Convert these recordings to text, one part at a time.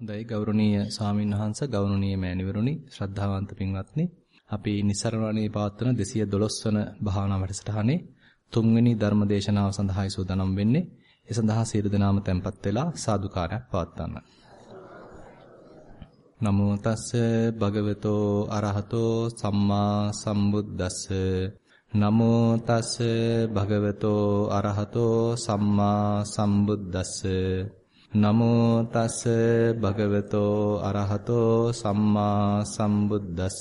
හොඳයි ගෞරවනීය ස්වාමීන් වහන්ස ගෞරවනීය මෑණිවරුනි ශ්‍රද්ධාවන්ත පින්වත්නි. අපි නිස්සරණවණේ පවත්වන 212 වන භාවනා වැඩසටහනේ තුන්වෙනි ධර්ම දේශනාව සඳහායි සූදානම් වෙන්නේ. ඒ සඳහා සියලු දෙනාම tempත් වෙලා සාදුකාරයක් පවත්වන්න. නමෝ තස්ස භගවතෝ අරහතෝ සම්මා සම්බුද්දස්ස. නමෝ තස්ස භගවතෝ අරහතෝ සම්මා සම්බුද්දස්ස. නමෝ තස් භගවතෝ අරහතෝ සම්මා සම්බුද්දස්ස.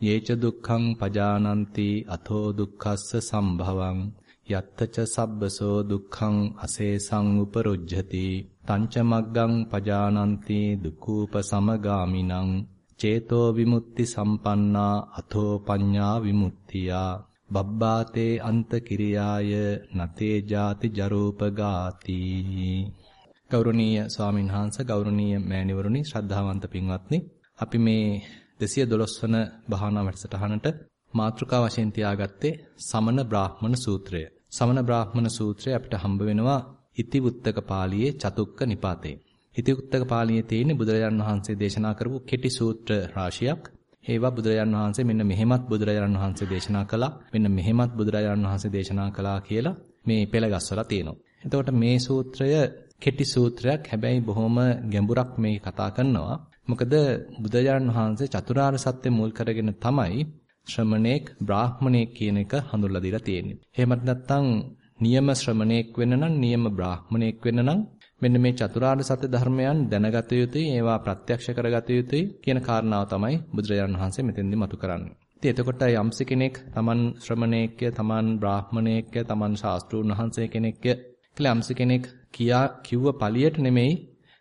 යේච දුක්ඛං පජානಂತಿ අතෝ දුක්ඛස්ස සම්භවං. යත්තච සබ්බසෝ දුක්ඛං අසේසං උපරුජ්ජති. තංච මග්ගං පජානಂತಿ දුක්ඛූප සමගාමිනං චේතෝ විමුක්ති සම්පන්නා අතෝ පඤ්ඤා විමුක්තියා. බබ්බාතේ අන්ත කිරියාය නතේ ජාති ජරූපගාති. ගෞරවනීය ස්වාමීන් වහන්සේ ගෞරවනීය මෑණිවරුනි ශ්‍රද්ධාවන්ත පින්වත්නි අපි මේ 212 වන භාවනා වැඩසටහනට මාතෘකා වශයෙන් තියාගත්තේ සමන බ්‍රාහ්මණ සූත්‍රය. සමන බ්‍රාහ්මණ සූත්‍රය අපිට හම්බ වෙනවා ඉතිවුත්තක පාළියේ චතුක්ක නිපාතේ. ඉතිවුත්තක පාළියේ තියෙන බුදුරජාන් වහන්සේ දේශනා කරපු කෙටි සූත්‍ර රාශියක්. ඒවා බුදුරජාන් වහන්සේ මෙන්න මෙහෙමත් බුදුරජාන් වහන්සේ දේශනා කළා. මෙන්න මෙහෙමත් බුදුරජාන් වහන්සේ දේශනා කළා කියලා මේ පෙළ ගස්වලා තියෙනවා. එතකොට මේ සූත්‍රය කෙටි සූත්‍රයක්. හැබැයි බොහොම ගැඹුරක් මේ කතා කරනවා. මොකද බුදුරජාණන් වහන්සේ චතුරාර්ය සත්‍ය මුල් කරගෙන තමයි ශ්‍රමණේක් බ්‍රාහ්මණේක් කියන එක හඳුල්ලා දීලා තියෙන්නේ. එහෙමත් නැත්නම් නියම ශ්‍රමණේක් වෙන්න නම් නියම බ්‍රාහ්මණේක් වෙන්න නම් මෙන්න මේ චතුරාර්ය සත්‍ය ධර්මයන් දැනගත යුතුයි ඒවා ප්‍රත්‍යක්ෂ කරගත යුතුයි කියන කාරණාව තමයි බුදුරජාණන් වහන්සේ මෙතෙන්දී මතු කරන්නේ. ඉතින් එතකොට යම්සි කෙනෙක් තමන් ශ්‍රමණේක්ය, තමන් බ්‍රාහ්මණේක්ය, තමන් ශාස්ත්‍රූන් වහන්සේ කෙනෙක්ය කියලා යම්සි කෙනෙක් කියා කිව්ව පළියට නෙමෙයි.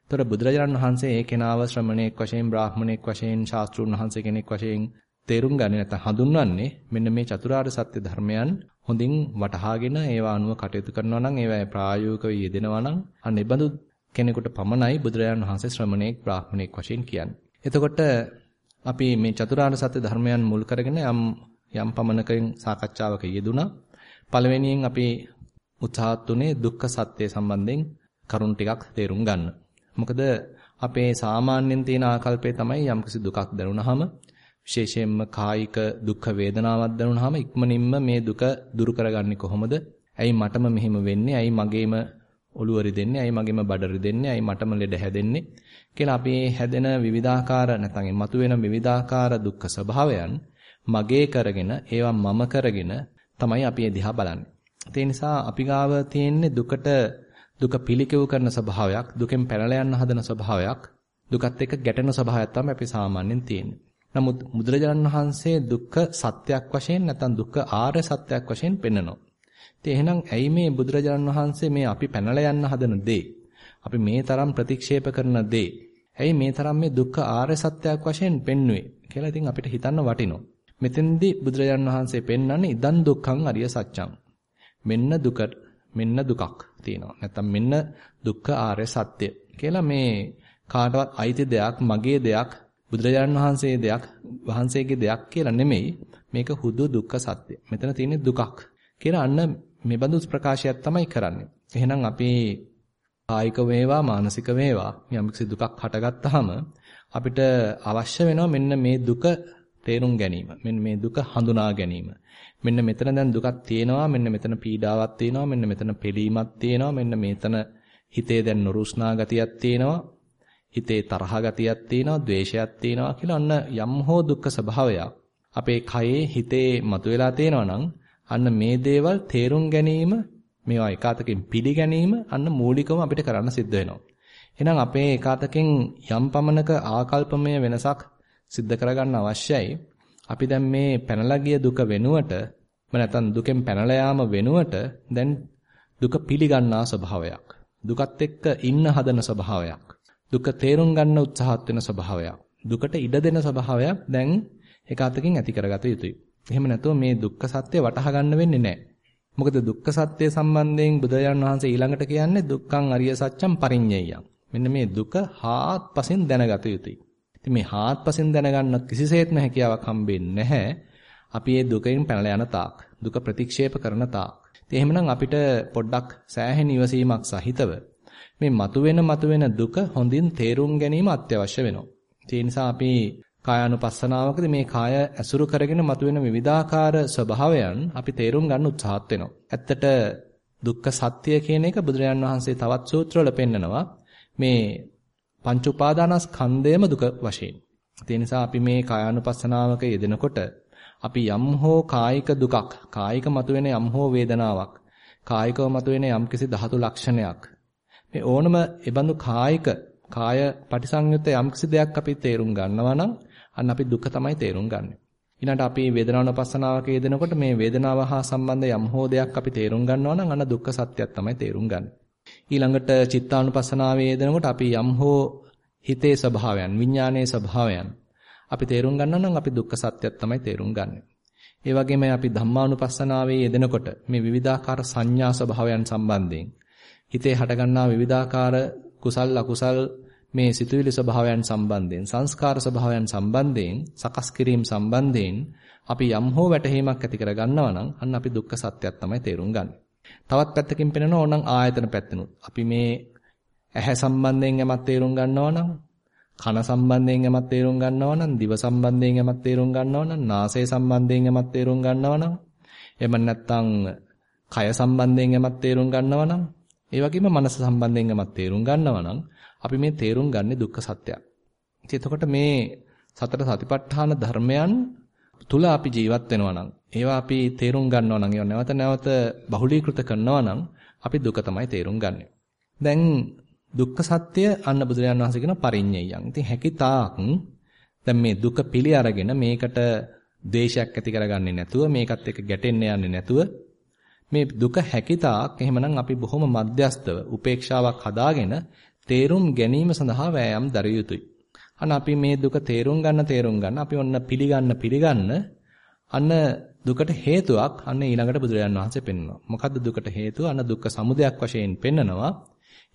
ତොර බුදුරජාණන් වහන්සේ ඒ කෙනාව ශ්‍රමණේක් වශයෙන් බ්‍රාහ්මණෙක් වශයෙන් ශාස්ත්‍රුන් වහන්සේ කෙනෙක් වශයෙන් තේරුම් ගන්නේ නැත්නම් හඳුන්වන්නේ මෙන්න මේ චතුරාර්ය සත්‍ය ධර්මයන් හොඳින් වටහාගෙන ඒවා අනුව කටයුතු කරනවා නම් ඒවා ප්‍රායෝගිකව යෙදෙනවා නම් අන්න ඒබඳු කෙනෙකුට පමණයි බුදුරජාණන් වහන්සේ ශ්‍රමණේක් බ්‍රාහ්මණෙක් වශයෙන් කියන්නේ. එතකොට අපි මේ චතුරාර්ය සත්‍ය ධර්මයන් මුල් කරගෙන යම් යම් පමණකින් සාකච්ඡාවක යෙදුණා. පළවෙනියෙන් අපි උත්සාහත් උනේ දුක්ඛ සත්‍ය සම්බන්ධයෙන් කරුණු ටිකක් තේරුම් ගන්න. මොකද අපේ සාමාන්‍යයෙන් තියෙන ආකල්පය තමයි යම්කිසි දුකක් දැනුණාම විශේෂයෙන්ම කායික දුක් වේදනාවක් දැනුණාම ඉක්මනින්ම මේ දුක දුරු කරගන්නේ කොහොමද? ඇයි මටම මෙහෙම වෙන්නේ? ඇයි මගේම ඔළුව රිදෙන්නේ? ඇයි මගේම බඩ රිදෙන්නේ? ඇයි මටම ලෙඩ හැදෙන්නේ? කියලා අපි හැදෙන විවිධාකාර නැත්නම් මතුවෙන විවිධාකාර දුක්ඛ ස්වභාවයන් මගේ කරගෙන ඒවා මම කරගෙන තමයි අපි එදිහා බලන්නේ. ඒ නිසා අපි ගාව තියෙන්නේ දුකට දුක පිළිකෙව් කරන ස්වභාවයක්, දුකෙන් පැනලා යන්න හදන ස්වභාවයක්, දුකත් එක්ක ගැටෙන ස්වභාවයක් තමයි අපි සාමාන්‍යයෙන් තියෙන්නේ. නමුත් බුදුරජාණන් වහන්සේ දුක්ඛ සත්‍යයක් වශයෙන් නැත්නම් දුක්ඛ ආර්ය සත්‍යයක් වශයෙන් පෙන්වනවා. ඉතින් එහෙනම් ඇයි මේ බුදුරජාණන් වහන්සේ මේ අපි පැනලා යන්න හදන දේ, අපි මේ තරම් ප්‍රතික්ෂේප කරන දේ, ඇයි මේ තරම් මේ දුක්ඛ ආර්ය සත්‍යයක් වශයෙන් පෙන්වුවේ කියලා ඉතින් අපිට හිතන්න වටිනවා. මෙතෙන්දී බුදුරජාණන් වහන්සේ පෙන්වන්නේ ඉදන් දුක්ඛං අරිය සත්‍යං. මෙන්න දුක මෙන්න දුකක් තියෙනවා. නැත්තම් මෙන්න දුක්ඛ ආර්ය සත්‍ය කියලා මේ කාටවත් අයිති දෙයක්, මගේ දෙයක්, බුදුරජාණන් වහන්සේ දෙයක්, වහන්සේගේ දෙයක් කියලා නෙමෙයි. මේක හුදු දුක්ඛ සත්‍ය. මෙතන තියෙන්නේ දුකක් කියලා අන්න මේ බඳු ප්‍රකාශයක් තමයි කරන්නේ. එහෙනම් අපි කායික වේවා මානසික වේවා යම්කිසි දුකක් හටගත්තාම අපිට අවශ්‍ය වෙනවා මෙන්න මේ දුක තේරුම් ගැනීම. මෙන්න මේ දුක හඳුනා ගැනීම. මෙන්න මෙතන දැන් දුකක් තියෙනවා මෙන්න මෙතන පීඩාවක් තියෙනවා මෙන්න මෙතන පිළීමක් තියෙනවා මෙන්න මෙතන හිතේ දැන් නොරුස්නා ගතියක් තියෙනවා හිතේ තරහ ගතියක් තියෙනවා ද්වේෂයක් තියෙනවා කියලා අන්න යම් හෝ දුක්ඛ ස්වභාවයක් අපේ කයේ හිතේ මතුවලා තියෙනවා නම් අන්න මේ දේවල් තේරුම් ගැනීම මේවා එකාතකින් පිළිගැනීම අන්න මූලිකවම අපිට කරන්න සිද්ධ වෙනවා එහෙනම් අපේ එකාතකින් යම් පමණක ආකල්පමය වෙනසක් සිද්ධ කරගන්න අවශ්‍යයි අපි දැන් මේ පැනලා ගිය දුක වෙනුවට නැත්නම් දුකෙන් පැනලා යාම වෙනුවට දැන් දුක පිළිගන්නා ස්වභාවයක්. දුකත් එක්ක ඉන්න හදන ස්වභාවයක්. දුක තේරුම් ගන්න උත්සාහත් වෙන ස්වභාවයක්. දුකට ඉඩ දෙන ස්වභාවයක් දැන් එක අතකින් ඇති කරගත යුතුයි. එහෙම නැතුව මේ දුක්ඛ සත්‍ය වටහා ගන්න වෙන්නේ නැහැ. මොකද දුක්ඛ සත්‍ය සම්බන්ධයෙන් බුදුරජාණන් වහන්සේ ඊළඟට කියන්නේ දුක්ඛං අරිය සත්‍යං පරිඤ්ඤයං. මෙන්න මේ දුක හාත්පසින් දැනගත යුතුයි. ඉතින් මේ හාත්පසින් දැනගන්න කිසිසේත්ම හැකියාවක් හම්බෙන්නේ නැහැ. අපි මේ දුකෙන් පැනලා යන තාක්, දුක ප්‍රතික්ෂේප කරන තාක්. ඉතින් එහෙමනම් අපිට පොඩ්ඩක් සෑහෙන ඉවසීමක් සහිතව මේ මතුවෙන මතුවෙන දුක හොඳින් තේරුම් ගැනීම අත්‍යවශ්‍ය වෙනවා. ඒ නිසා අපි කායानुපස්සනාවකදී මේ කාය ඇසුරු කරගෙන මතුවෙන විවිධාකාර ස්වභාවයන් අපි තේරුම් ගන්න උත්සාහත් වෙනවා. ඇත්තට දුක්ඛ සත්‍ය කියන එක බුදුරජාන් වහන්සේ තවත් සූත්‍රවල පෙන්නනවා. මේ පංච උපාදානස්කන්ධයම දුක වශයෙන්. ඒ නිසා අපි මේ කායानुපස්සනාවක යෙදෙනකොට අපි යම් හෝ කායික දුකක්, කායික මතුවෙන යම් හෝ වේදනාවක්, කායිකව මතුවෙන යම්කිසි ධාතු ලක්ෂණයක් මේ ඕනම ඒබඳු කායික කාය පටිසංයුත්ත යම්කිසි දෙයක් අපි තේරුම් ගන්නවා නම් අන්න අපි දුක තමයි තේරුම් ගන්නෙ. ඊළඟට අපි වේදනාවනපස්සනාවක යෙදෙනකොට මේ වේදනාව හා සම්බන්ධ යම් හෝ දෙයක් අපි තේරුම් ගන්නවා නම් අන්න දුක්ඛ සත්‍යයක් තමයි තේරුම් ගන්නෙ. ඊළඟට චිත්තානුපස්සනාවේ යෙදෙනකොට අපි යම් හෝ හිතේ ස්වභාවයන්, විඥානයේ ස්වභාවයන් අපි තේරුම් ගන්නවා නම් අපි දුක්ඛ සත්‍යයක් තමයි තේරුම් ගන්නෙ. ඒ වගේම අපි ධම්මානුපස්සනාවේ යෙදෙනකොට මේ විවිධාකාර සංඥා ස්වභාවයන් සම්බන්ධයෙන් හිතේ හටගන්නා විවිධාකාර කුසල් අකුසල් මේ සිතුවිලි ස්වභාවයන් සම්බන්ධයෙන් සංස්කාර ස්වභාවයන් සම්බන්ධයෙන් සකස් කිරීම සම්බන්ධයෙන් අපි යම් හෝ වැටහීමක් ඇති කර ගන්නවා නම් අන්න අපි දුක්ඛ සත්‍යයක් තමයි තේරුම් ගන්න. තවත් පැත්තකින් පෙනෙනවා ඕනනම් ආයතන පැත්තනොත්. අපි මේ ඇහැ සම්බන්ධයෙන් යමක් තේරුම් ගන්නවා නම් කන සම්බන්ධයෙන් යමක් තේරුම් ගන්නවා නම් දිව සම්බන්ධයෙන් යමක් තේරුම් ගන්නවා නම් නාසය සම්බන්ධයෙන් යමක් තේරුම් ගන්නවා නම් එහෙම නැත්නම් කය සම්බන්ධයෙන් යමක් තේරුම් ගන්නවා නම් ඒ වගේම මනස සම්බන්ධයෙන් යමක් තේරුම් ගන්නවා නම් අපි මේ තේරුම් ගන්නේ දුක්ඛ සත්‍යයක්. ඉතින් එතකොට මේ සතර සතිපට්ඨාන ධර්මයන් තුල අපි ජීවත් වෙනවා නම් ඒවා අපි තේරුම් ගන්නවා නම් ඒවා නැවත නැවත බහුලීකృత කරනවා නම් අපි දුක තමයි තේරුම් ගන්නෙ. දැන් දුක්ඛ සත්‍ය අන්න බුදුරජාණන් වහන්සේ කියන පරිඤ්ඤයයන්. ඉතින් හැකිතාක් දැන් මේ දුක පිළි අරගෙන මේකට ද්වේෂයක් ඇති කරගන්නේ නැතුව මේකත් එක්ක ගැටෙන්න යන්නේ නැතුව මේ දුක හැකිතාක් එහෙමනම් අපි බොහොම මධ්‍යස්තව උපේක්ෂාවක් හදාගෙන තේරුම් ගැනීම සඳහා වෑයම් දරිය යුතුයි. අන්න අපි මේ දුක තේරුම් ගන්න තේරුම් ගන්න අපි ඔන්න පිළිගන්න පිළිගන්න අන්න දුකට හේතුවක් අන්න ඊළඟට බුදුරජාන් වහන්සේ පෙන්වනවා. මොකද්ද දුකට හේතුව? අන්න දුක්ඛ සමුදයක් වශයෙන් පෙන්නනවා.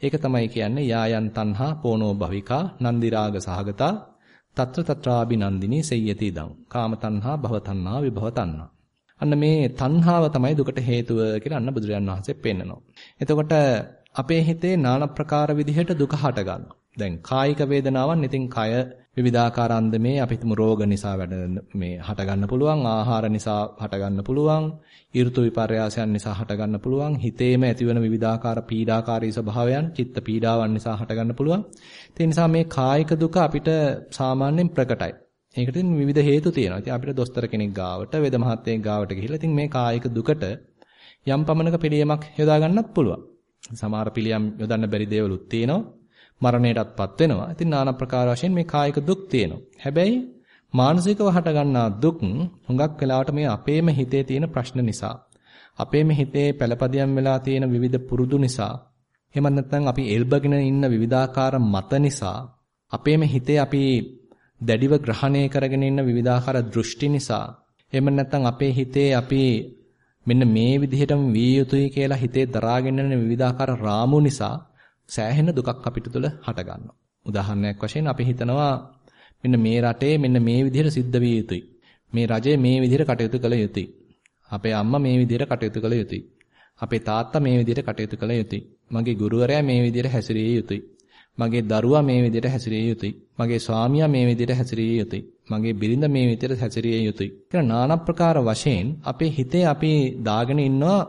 ඒක තමයි කියන්නේ යායන් තණ්හා පෝනෝ භවිකා නන්දි රාග සහගතා తත්‍ර తත්‍රාබි නන්දිනී සෙය්‍යති දම්. කාම තණ්හා භව තණ්හා විභව තණ්හා. අන්න මේ තණ්හාව තමයි දුකට හේතුව කියලා අන්න බුදුරජාන් වහන්සේ පෙන්නනවා. එතකොට අපේ හිතේ নানা ප්‍රකාර විදිහට දුක හට ගන්නවා. දැන් කායික වේදනාවන් ඉතින් කය විවිධාකාර අන්දමේ අපි හිතමු රෝග නිසා වැඩ මේ හට ගන්න පුළුවන් ආහාර නිසා හට ගන්න පුළුවන් ඍතු විපර්යාසයන් නිසා හට ගන්න පුළුවන් හිතේම ඇතිවන විවිධාකාර පීඩාකාරී ස්වභාවයන් චිත්ත පීඩාවන් නිසා හට ගන්න පුළුවන්. ඒ නිසා මේ කායික දුක අපිට සාමාන්‍යයෙන් ප්‍රකටයි. ඒකට විවිධ හේතු තියෙනවා. ඉතින් අපිට දොස්තර කෙනෙක් ගාවට වේද මහත්තයෙක් ගාවට ගිහිල්ලා ඉතින් මේ කායික දුකට යම් පමණක පිළියමක් යොදා ගන්නත් පුළුවන්. සමහර පිළියම් යොදන්න බැරි දේවලුත් තියෙනවා. මරණයටත්පත් වෙනවා. ඉතින් নানা ප්‍රකාර වශයෙන් මේ කායික දුක් තියෙනවා. හැබැයි මානසිකව හටගන්නා දුක් හුඟක් වෙලාවට මේ අපේම හිතේ තියෙන ප්‍රශ්න නිසා අපේම හිතේ පළපදියම් වෙලා තියෙන විවිධ පුරුදු නිසා එහෙම නැත්නම් අපි එල්බගෙන ඉන්න විවිධාකාර මත නිසා අපේම හිතේ අපි දැඩිව ග්‍රහණය කරගෙන ඉන්න විවිධාකාර දෘෂ්ටි නිසා එහෙම නැත්නම් අපේ හිතේ අපි මෙන්න මේ විදිහටම විය යුතුයි කියලා හිතේ දරාගෙන යන විවිධාකාර රාමු නිසා සෑහෙන දුකක් අපිට තුළ හට ගන්නවා. උදාහරණයක් වශයෙන් අපි හිතනවා මෙන්න මේ රටේ මෙන්න මේ විදිහට සිද්ධ විය යුතුයි. මේ රජය මේ විදිහට කටයුතු කළ යුතුයි. අපේ අම්මා මේ විදිහට කටයුතු කළ යුතුයි. අපේ තාත්තා මේ විදිහට කටයුතු කළ යුතුයි. මගේ ගුරුවරයා මේ විදිහට හැසිරිය යුතුයි. මගේ දරුවා මේ විදිහට හැසිරිය යුතුයි. මගේ ස්වාමියා මේ විදිහට හැසිරිය යුතුයි. මගේ බිරිඳ මේ විදිහට හැසිරිය යුතුයි. කියලා নানা ප්‍රකාර වශයෙන් අපේ හිතේ අපි දාගෙන ඉන්නවා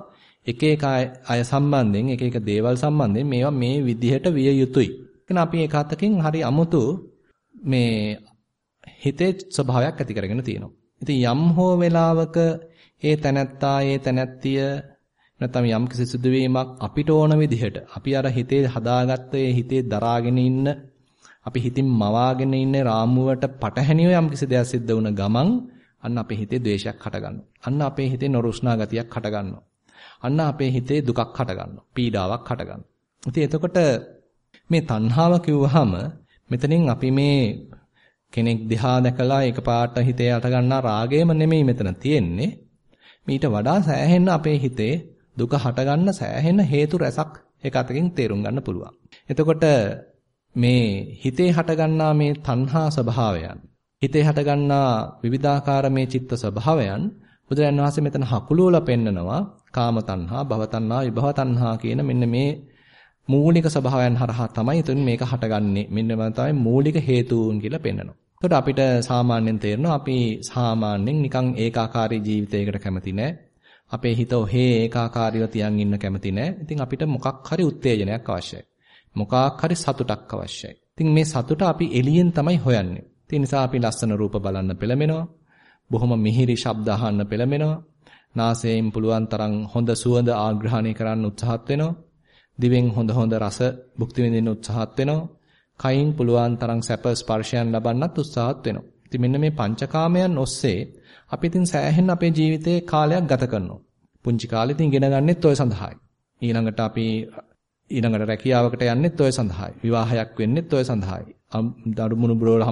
එක එක අය සම්බන්ධයෙන් එක එක දේවල් සම්බන්ධයෙන් මේවා මේ විදිහට විය යුතුයි. කියන අපි එක අතකින් හරි අමුතු මේ හිතේ ස්වභාවයක් ඇති කරගෙන තියෙනවා. ඉතින් යම් හෝ වෙලාවක ඒ තැනැත්තා ඒ තැනැත්තිය නැත්නම් යම් කිසි සිදුවීමක් අපිට ඕන විදිහට අපි අර හිතේ හදාගත්ත ඒ හිතේ දරාගෙන ඉන්න අපි හිතින් මවාගෙන ඉන්න රාමුවට පටහැනිව යම් කිසි දෙයක් සිද්ධ වුණ ගමන් අන්න අපේ හිතේ ද්වේෂයක් හටගන්නවා. අන්න අපේ හිතේ නොරුස්නා ගතියක් හටගන්නවා. අන්න අපේ හිතේ දුකක් හටගන්නවා. පීඩාවක් හටගන්නවා. ඉතින් එතකොට මේ තණ්හාව කිව්වහම මෙතනින් අපි මේ කෙනෙක් දිහා දැකලා එකපාරට හිතේ හටගන්නා රාගයම නෙමෙයි මෙතන තියෙන්නේ. මීට වඩා සෑහෙන්න අපේ හිතේ දුක හටගන්න සෑහෙන්න හේතු රැසක් එක අතකින් තේරුම් ගන්න පුළුවන්. එතකොට මේ හිතේ හටගන්නා මේ තණ්හා ස්වභාවයන් හිතේ හටගන්නා විවිධාකාර මේ චිත්ත ස්වභාවයන් බුදුරජාණන් වහන්සේ මෙතන හකුලුවලා පෙන්නනවා කාම තණ්හා, භව තණ්හා, විභව තණ්හා කියන මෙන්න මේ මූලික ස්වභාවයන් හරහා තමයි එතන මේක හටගන්නේ. මෙන්න තමයි මූලික හේතුන් කියලා පෙන්වනවා. එතකොට අපිට සාමාන්‍යයෙන් තේරෙනවා අපි සාමාන්‍යයෙන් නිකන් ඒකාකාරී ජීවිතයකට කැමති නැහැ. අපේ හිත ඔහේ ඒකාකාරීව තියන් ඉන්න කැමති නැහැ. ඉතින් අපිට මොකක් හරි උත්තේජනයක් අවශ්‍යයි. මොකක් හරි සතුටක් අවශ්‍යයි. ඉතින් මේ සතුට අපි එළියෙන් තමයි හොයන්නේ. ඒ නිසා අපි ලස්සන රූප බලන්න පෙළඹෙනවා. බොහොම මිහිරි ශබ්ද අහන්න පෙළඹෙනවා. නාසයෙන් පුළුවන් තරම් හොඳ සුවඳ ආග්‍රහණය කරන්න උත්සාහත් වෙනවා. දිවෙන් හොඳ හොඳ රස භුක්ති විඳින්න උත්සාහත් වෙනවා. කයින් පුළුවන් තරම් සැප ස්පර්ශයන් ලබන්නත් උත්සාහත් වෙනවා. ඉතින් මෙන්න මේ පංචකාමයන් ඔස්සේ අපි ඉතින් සෑහෙන අපේ ජීවිතේ කාලයක් ගත කරනවා. පුංචි කාලේ ඉතින් ඉගෙන ගන්නෙත් ඔය සඳහායි. ඊළඟට අපි ඊළඟට රැකියාවකට යන්නෙත් ඔය සඳහායි. විවාහයක් වෙන්නෙත් ඔය සඳහායි. දරු මුණුබුරවල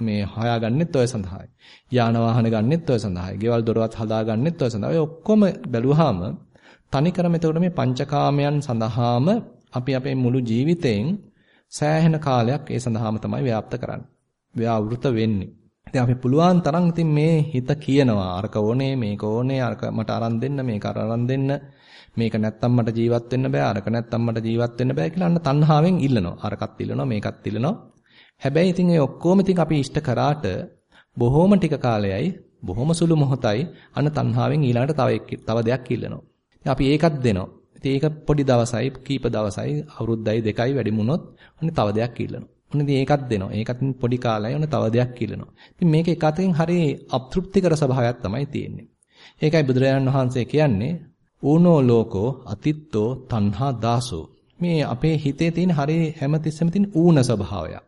මේ හොයාගන්නෙත් ඔය සඳහායි. යාන වාහන ගන්නෙත් ඔය සඳහායි. ගෙවල් දොරවත් හදාගන්නෙත් ඔය සඳහායි. ඔය ඔක්කොම බැලුවාම තනිකරම එතකොට මේ පංචකාමයන් සඳහාම අපි අපේ මුළු ජීවිතයෙන් සෑහෙන කාලයක් ඒ සඳහාම තමයි ව්‍යාප්ත කරන්නේ. ව්‍යාවෘත වෙන්නේ. ඉතින් අපි පුළුවන් තරම් ඉතින් මේ හිත කියනවා අරක ඕනේ මේක ඕනේ අරක මට අරන් දෙන්න මේක අරන් දෙන්න මේක නැත්තම් මට ජීවත් වෙන්න බෑ අරක නැත්තම් මට ජීවත් වෙන්න බෑ කියලා අන්න තණ්හාවෙන් ඉල්ලනවා අරකත් ඉල්ලනවා මේකත් ඉල්ලනවා හැබැයි ඉතින් ඒ ඔක්කොම ඉතින් අපි ඉෂ්ට කරාට බොහොම ටික කාලයයි බොහොම සුළු මොහොතයි අන්න තණ්හාවෙන් ඊළඟට තව තව දෙයක් ඉල්ලනවා අපි ඒකත් දෙනවා. ඉතින් ඒක පොඩි දවසයි, කීප දවසයි, අවුරුද්දයි දෙකයි වැඩි වුණොත් ඔන්න තව දෙයක් ඉල්ලනවා. ඔන්න ඉතින් ඒකත් දෙනවා. ඒකත් පොඩි කාලයයි ඔන්න තව දෙයක් ඉල්ලනවා. ඉතින් මේක එක අතකින් හරි අතෘප්තිකර ස්වභාවයක් තමයි තියෙන්නේ. ඒකයි බුදුරජාණන් වහන්සේ කියන්නේ ඌනෝ ලෝකෝ අතිත්තෝ තණ්හා දාසෝ. මේ අපේ හිතේ තියෙන හරි හැමතිස්සෙම තියෙන ඌන ස්වභාවයක්.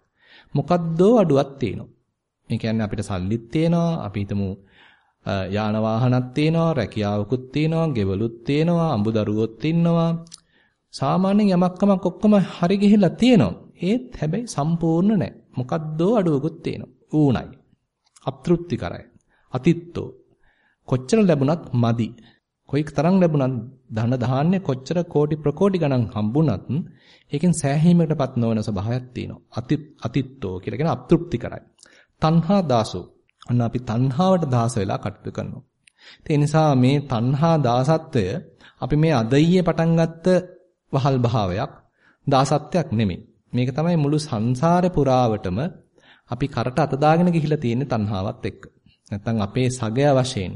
මොකද්දෝ අඩුවක් තියෙනවා. මේ කියන්නේ අපිට සල්ලිත් තියෙනවා, අපි හිතමු යාන වාහනක් තියෙනවා, රැකියාවකුත් තියෙනවා, ගෙවලුත් තියෙනවා, අඹ දරුවොත් ඉන්නවා. සාමාන්‍යයෙන් යමක් කමක් ඔක්කොම හරි ගිහිල්ලා තියෙනවා. ඒත් හැබැයි සම්පූර්ණ නැහැ. මොකද්දෝ අඩුවකුත් තියෙනවා. ඌණයි. අතෘප්තිකරයි. අතිත්තෝ. කොච්චර ලැබුණත් මදි. කොයික තරම් ලැබුණත් ධන ධාන්‍ය කොච්චර කෝටි ප්‍රකෝටි ගණන් හම්බුණත් ඒකෙන් සෑහීමකටපත් නොවන ස්වභාවයක් තියෙනවා. අති අතිත්තෝ කියලා කියන අතෘප්තිකරයි. තණ්හා දාසෝ අන්න අපි තණ්හාවට දාස වෙලා කටයුතු කරනවා. ඒ නිසා මේ තණ්හා දාසත්වය අපි මේ අදයියේ පටන් ගත්ත වහල් භාවයක් දාසත්වයක් නෙමෙයි. මේක තමයි මුළු සංසාරේ පුරාවටම අපි කරට අත දාගෙන ගිහිලා තියෙන තණ්හාවත් එක්ක. නැත්තම් අපේ සගය වශයෙන්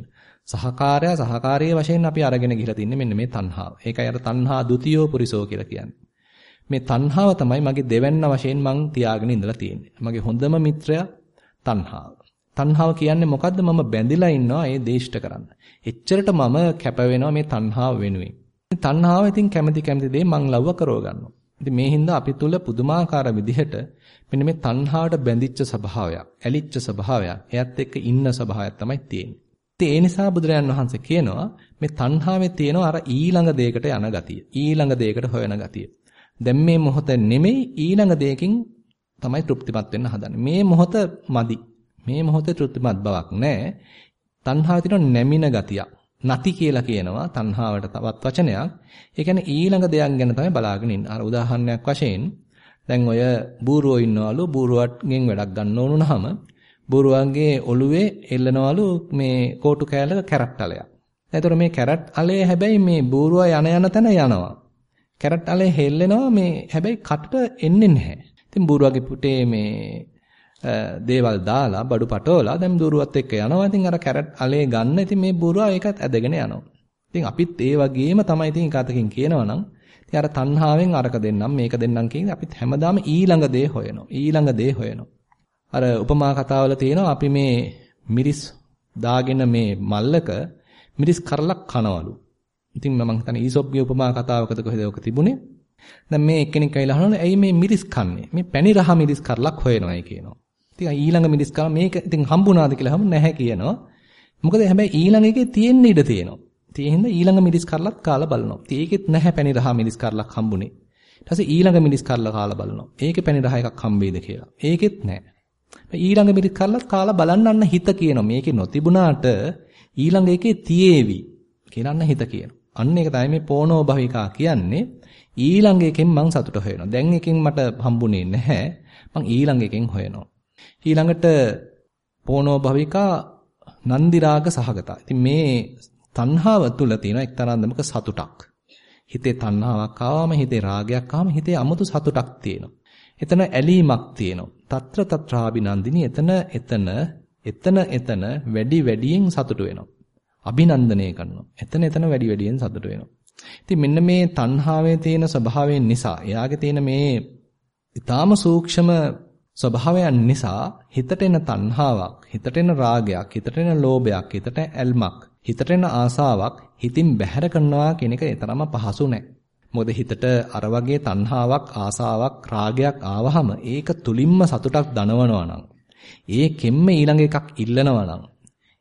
සහකාරය සහකාරී වශයෙන් අපි අරගෙන ගිහිලා තින්නේ මෙන්න මේ තණ්හාව. ඒකයි අර තණ්හා ဒ ුතියෝ පුරිසෝ කියලා කියන්නේ. මේ තණ්හාව තමයි මගේ දෙවැන්න වශයෙන් මං තියාගෙන ඉඳලා තියෙන්නේ. මගේ හොඳම මිත්‍රයා තණ්හාව. තණ්හාව කියන්නේ මොකද්ද? මම බැඳිලා ඉන්නවා ඒ දේශට කරන්න. එච්චරට මම කැප වෙනවා මේ තණ්හාව වෙනුවෙන්. තණ්හාව ඉතින් කැමැති කැමැති දේ මං ලව්ව කරව ගන්නවා. ඉතින් මේ හින්දා අපි තුල පුදුමාකාර විදිහට මෙන්න මේ තණ්හාවට බැඳිච්ච ස්වභාවයක්, ඇලිච්ච ස්වභාවයක්, එයත් එක්ක ඉන්න ස්වභාවයක් තමයි තියෙන්නේ. ඉතින් ඒ නිසා බුදුරජාන් වහන්සේ කියනවා මේ තණ්හාවේ තියෙන අර ඊළඟ දෙයකට යන ගතිය. ඊළඟ දෙයකට හොයන ගතිය. දැන් මේ මොහොත නෙමෙයි ඊළඟ දෙයකින් තමයි තෘප්තිමත් වෙන්න හදන්නේ. මේ මොහොත මදි. මේ මොහොතේ තෘප්තිමත් බවක් නැහැ. තණ්හාව තියෙන නැමින ගතියක්. නැති කියලා කියනවා තණ්හාවට තවත් වචනයක්. ඒ කියන්නේ ඊළඟ දෙයක් ගැන තමයි බලාගෙන ඉන්නේ. අර උදාහරණයක් වශයෙන් දැන් ඔය බූරුවෝ ඉන්නවලු බූරුවන්ගෙන් වැඩක් ගන්න ඕන නහම බූරුවන්ගේ ඔළුවේ එල්ලනවලු මේ කෝටු කෑල්ලක කැරට් අලයක්. එතකොට මේ කැරට් අලේ හැබැයි මේ බූරුවා යන යන තැන යනවා. කැරට් අලේ හෙල්ලෙනවා මේ හැබැයි කටට එන්නේ නැහැ. ඉතින් බූරුවගේ පුටේ මේ දේවල් දාලා බඩු පටවලා දැන් බූරුවත් එක්ක යනවා. ඉතින් අර කැරට් අලේ ගන්න. ඉතින් මේ බූරුවා ඒකත් ඇදගෙන යනවා. ඉතින් අපිත් ඒ වගේම තමයි ඉතින් එකතකින් කියනවා නම් ඉතින් අර තණ්හාවෙන් අරක දෙන්නම් මේක දෙන්නම් කියන්නේ අපිත් හැමදාම ඊළඟ දේ හොයනවා. ඊළඟ දේ හොයනවා. අර උපමා කතාවල තියෙනවා අපි මේ මිරිස් දාගෙන මේ මල්ලක මිරිස් කරලක් කනවලු. ඉතින් මම හිතන්නේ ඊසොප්ගේ උපමා කතාවකද කොහෙද ඔක තිබුණේ? දැන් මේ එක්කෙනෙක් ඇවිල්ලා අහනවා ඇයි මේ මිරිස් කන්නේ? මේ පැණි රහ මිරිස් කරලක් හොයනවායි කියනවා. ඉතින් ඊළඟ මිරිස් කාලා මේක ඉතින් හම්බුණාද කියලා අහම නැහැ කියනවා. මොකද හැබැයි ඊළඟ එකේ තියෙන්න ඉඩ තියෙනවා. ඉතින් ඒ හින්දා ඊළඟ මිරිස් කරලත් කාලා බලනවා. ඉතින් ඒකෙත් නැහැ පැණි රහ මිරිස් කරලක් හම්බුනේ. ඊට පස්සේ ඊළඟ මිරිස් කරලා කාලා බලනවා. ඒකේ පැණි රහ එකක් හම්බෙයිද කියලා. ඒකෙත් නැහැ. ඊළඟ මිරිස් කරලත් කාලා බලන්න අන්න හිත කියනවා. මේකේ නොතිබුණාට ඊළඟ එකේ තියේවි කියලා අන්න හිත කියනවා. අන්න ඒක තමයි මේ පෝනෝ භවිකා කියන්නේ. ඊළඟ එකෙන් මං සතුට හොයනවා. දැන් එකෙන් මට හම්බුනේ නැහැ. මං ඊළඟ එකෙන් හොයනවා. ඊළඟට පෝනෝ භවිකා නන්දි රාග සහගතා. ඉතින් මේ තණ්හාව තුල තියෙන එක්තරා අන්දමක සතුටක්. හිතේ තණ්හාවක් ආවම හිතේ රාගයක් ආවම හිතේ අමුතු සතුටක් තියෙනවා. එතන ඇලීමක් තියෙනවා. తත්‍ර తත්‍රාබිනන්දිනී එතන එතන එතන එතන වැඩි වැඩියෙන් සතුට වෙනවා. අභිනන්දනය කරනවා. එතන එතන වැඩි වැඩියෙන් සතුට වෙනවා. ඉතින් මෙන්න මේ තණ්හාවේ තියෙන ස්වභාවයෙන් නිසා එයාගේ තියෙන මේ ඊටාම සූක්ෂම ස්වභාවයන් නිසා හිතට එන තණ්හාවක්, හිතට එන රාගයක්, හිතට එන ලෝභයක්, හිතට ඇල්මක්, හිතට එන ආසාවක් හිතින් බැහැර කරනවා කියන එක තරම පහසු නෑ. මොකද හිතට අර වගේ තණ්හාවක්, ආසාවක්, රාගයක් ආවහම ඒක තුලින්ම සතුටක් දනවනවා නම්, ඒකෙම්ම ඊළඟ එකක් ඉල්ලනවා නම්,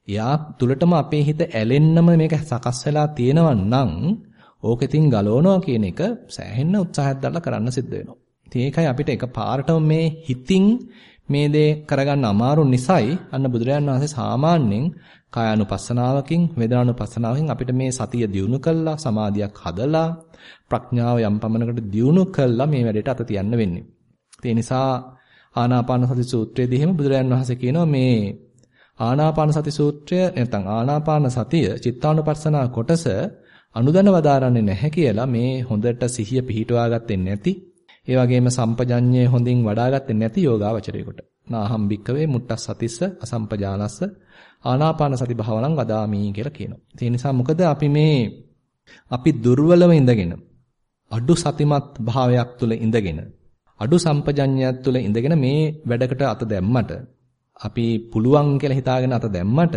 එයා තුලටම අපේ හිත ඇලෙන්නම මේක සකස් වෙලා තියෙනවා නම් ඕකෙතින් ගලවනවා කියන එක සෑහෙන්න උත්සාහයක් දරලා කරන්න සිද්ධ වෙනවා. ඉතින් ඒකයි අපිට එකපාරටම මේ හිතින් මේ දේ කරගන්න අමාරු නිසායි අන්න බුදුරජාන් වහන්සේ සාමාන්‍යයෙන් කායानुපස්සනාවකින් වේදනානුපස්සනාවකින් අපිට මේ සතිය දියුණු කළා සමාධියක් හදලා ප්‍රඥාව යම් පමණකට දියුණු කළා මේ වැඩේට අත තියන්න වෙන්නේ. ඒ නිසා ආනාපාන සති සූත්‍රයේදී එහෙම බුදුරජාන් වහන්සේ කියනවා මේ ආනාපාන සති සූත්‍රය නැත්නම් ආනාපාන සතිය චිත්තානුපස්සනා කොටස අනුදැන වදාරන්නේ නැහැ කියලා මේ හොඳට සිහිය පිහිටුවා ගත්තේ නැති ඒ වගේම සම්පජඤ්ඤය හොඳින් වඩාගත්තේ නැති යෝගාවචරයෙකුට. නාහම් භික්කවේ මුට්ටස් සතිස්ස අසම්පජානස්ස ආනාපාන සති භාවනං වදාමි කියලා කියනවා. ඒ නිසා මොකද අපි මේ අපි දුර්වලව ඉඳගෙන අඩු සතිමත් භාවයක් තුල ඉඳගෙන අඩු සම්පජඤ්ඤයක් තුල ඉඳගෙන මේ වැඩකට අත දැම්මට අපි පුළුවන් කියලා හිතාගෙන අත දැම්මට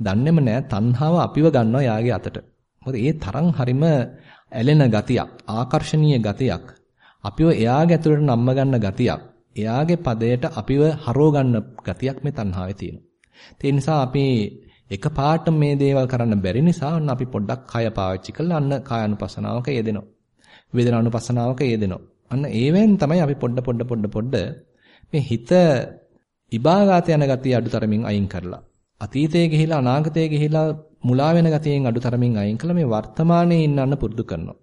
දන්නේම නැහැ තණ්හාව අපිව ගන්නවා යාගේ අතට. මොකද ඒ තරම් හරිම ඇලෙන ගතියක්, ආකර්ශනීය ගතියක්, අපිව එයාගේ ඇතුළට නම්ම ගන්න ගතියක්, එයාගේ පදයට අපිව හරව ගන්න ගතියක් මේ තණ්හාවේ තියෙනවා. ඒ නිසා අපි එකපාරට මේ දේවල් කරන්න බැරි නිසා අන්න අපි පොඩ්ඩක් කය පාවිච්චි කරලා අන්න කායानुපස්සනාවක යෙදෙනවා. වේදනානුපස්සනාවක යෙදෙනවා. අන්න ඒවෙන් තමයි අපි පොඩ පොඩ පොඩ පොඩ මේ හිත ඉබාගාත යන ගතිය අඩුතරමින් අයින් කරලා අතීතයේ ගිහිලා අනාගතයේ ගිහිලා මුලා වෙන ගතියෙන් අඩුතරමින් අයින් කළා මේ වර්තමානයේ ඉන්නන්න පුරුදු කරනවා.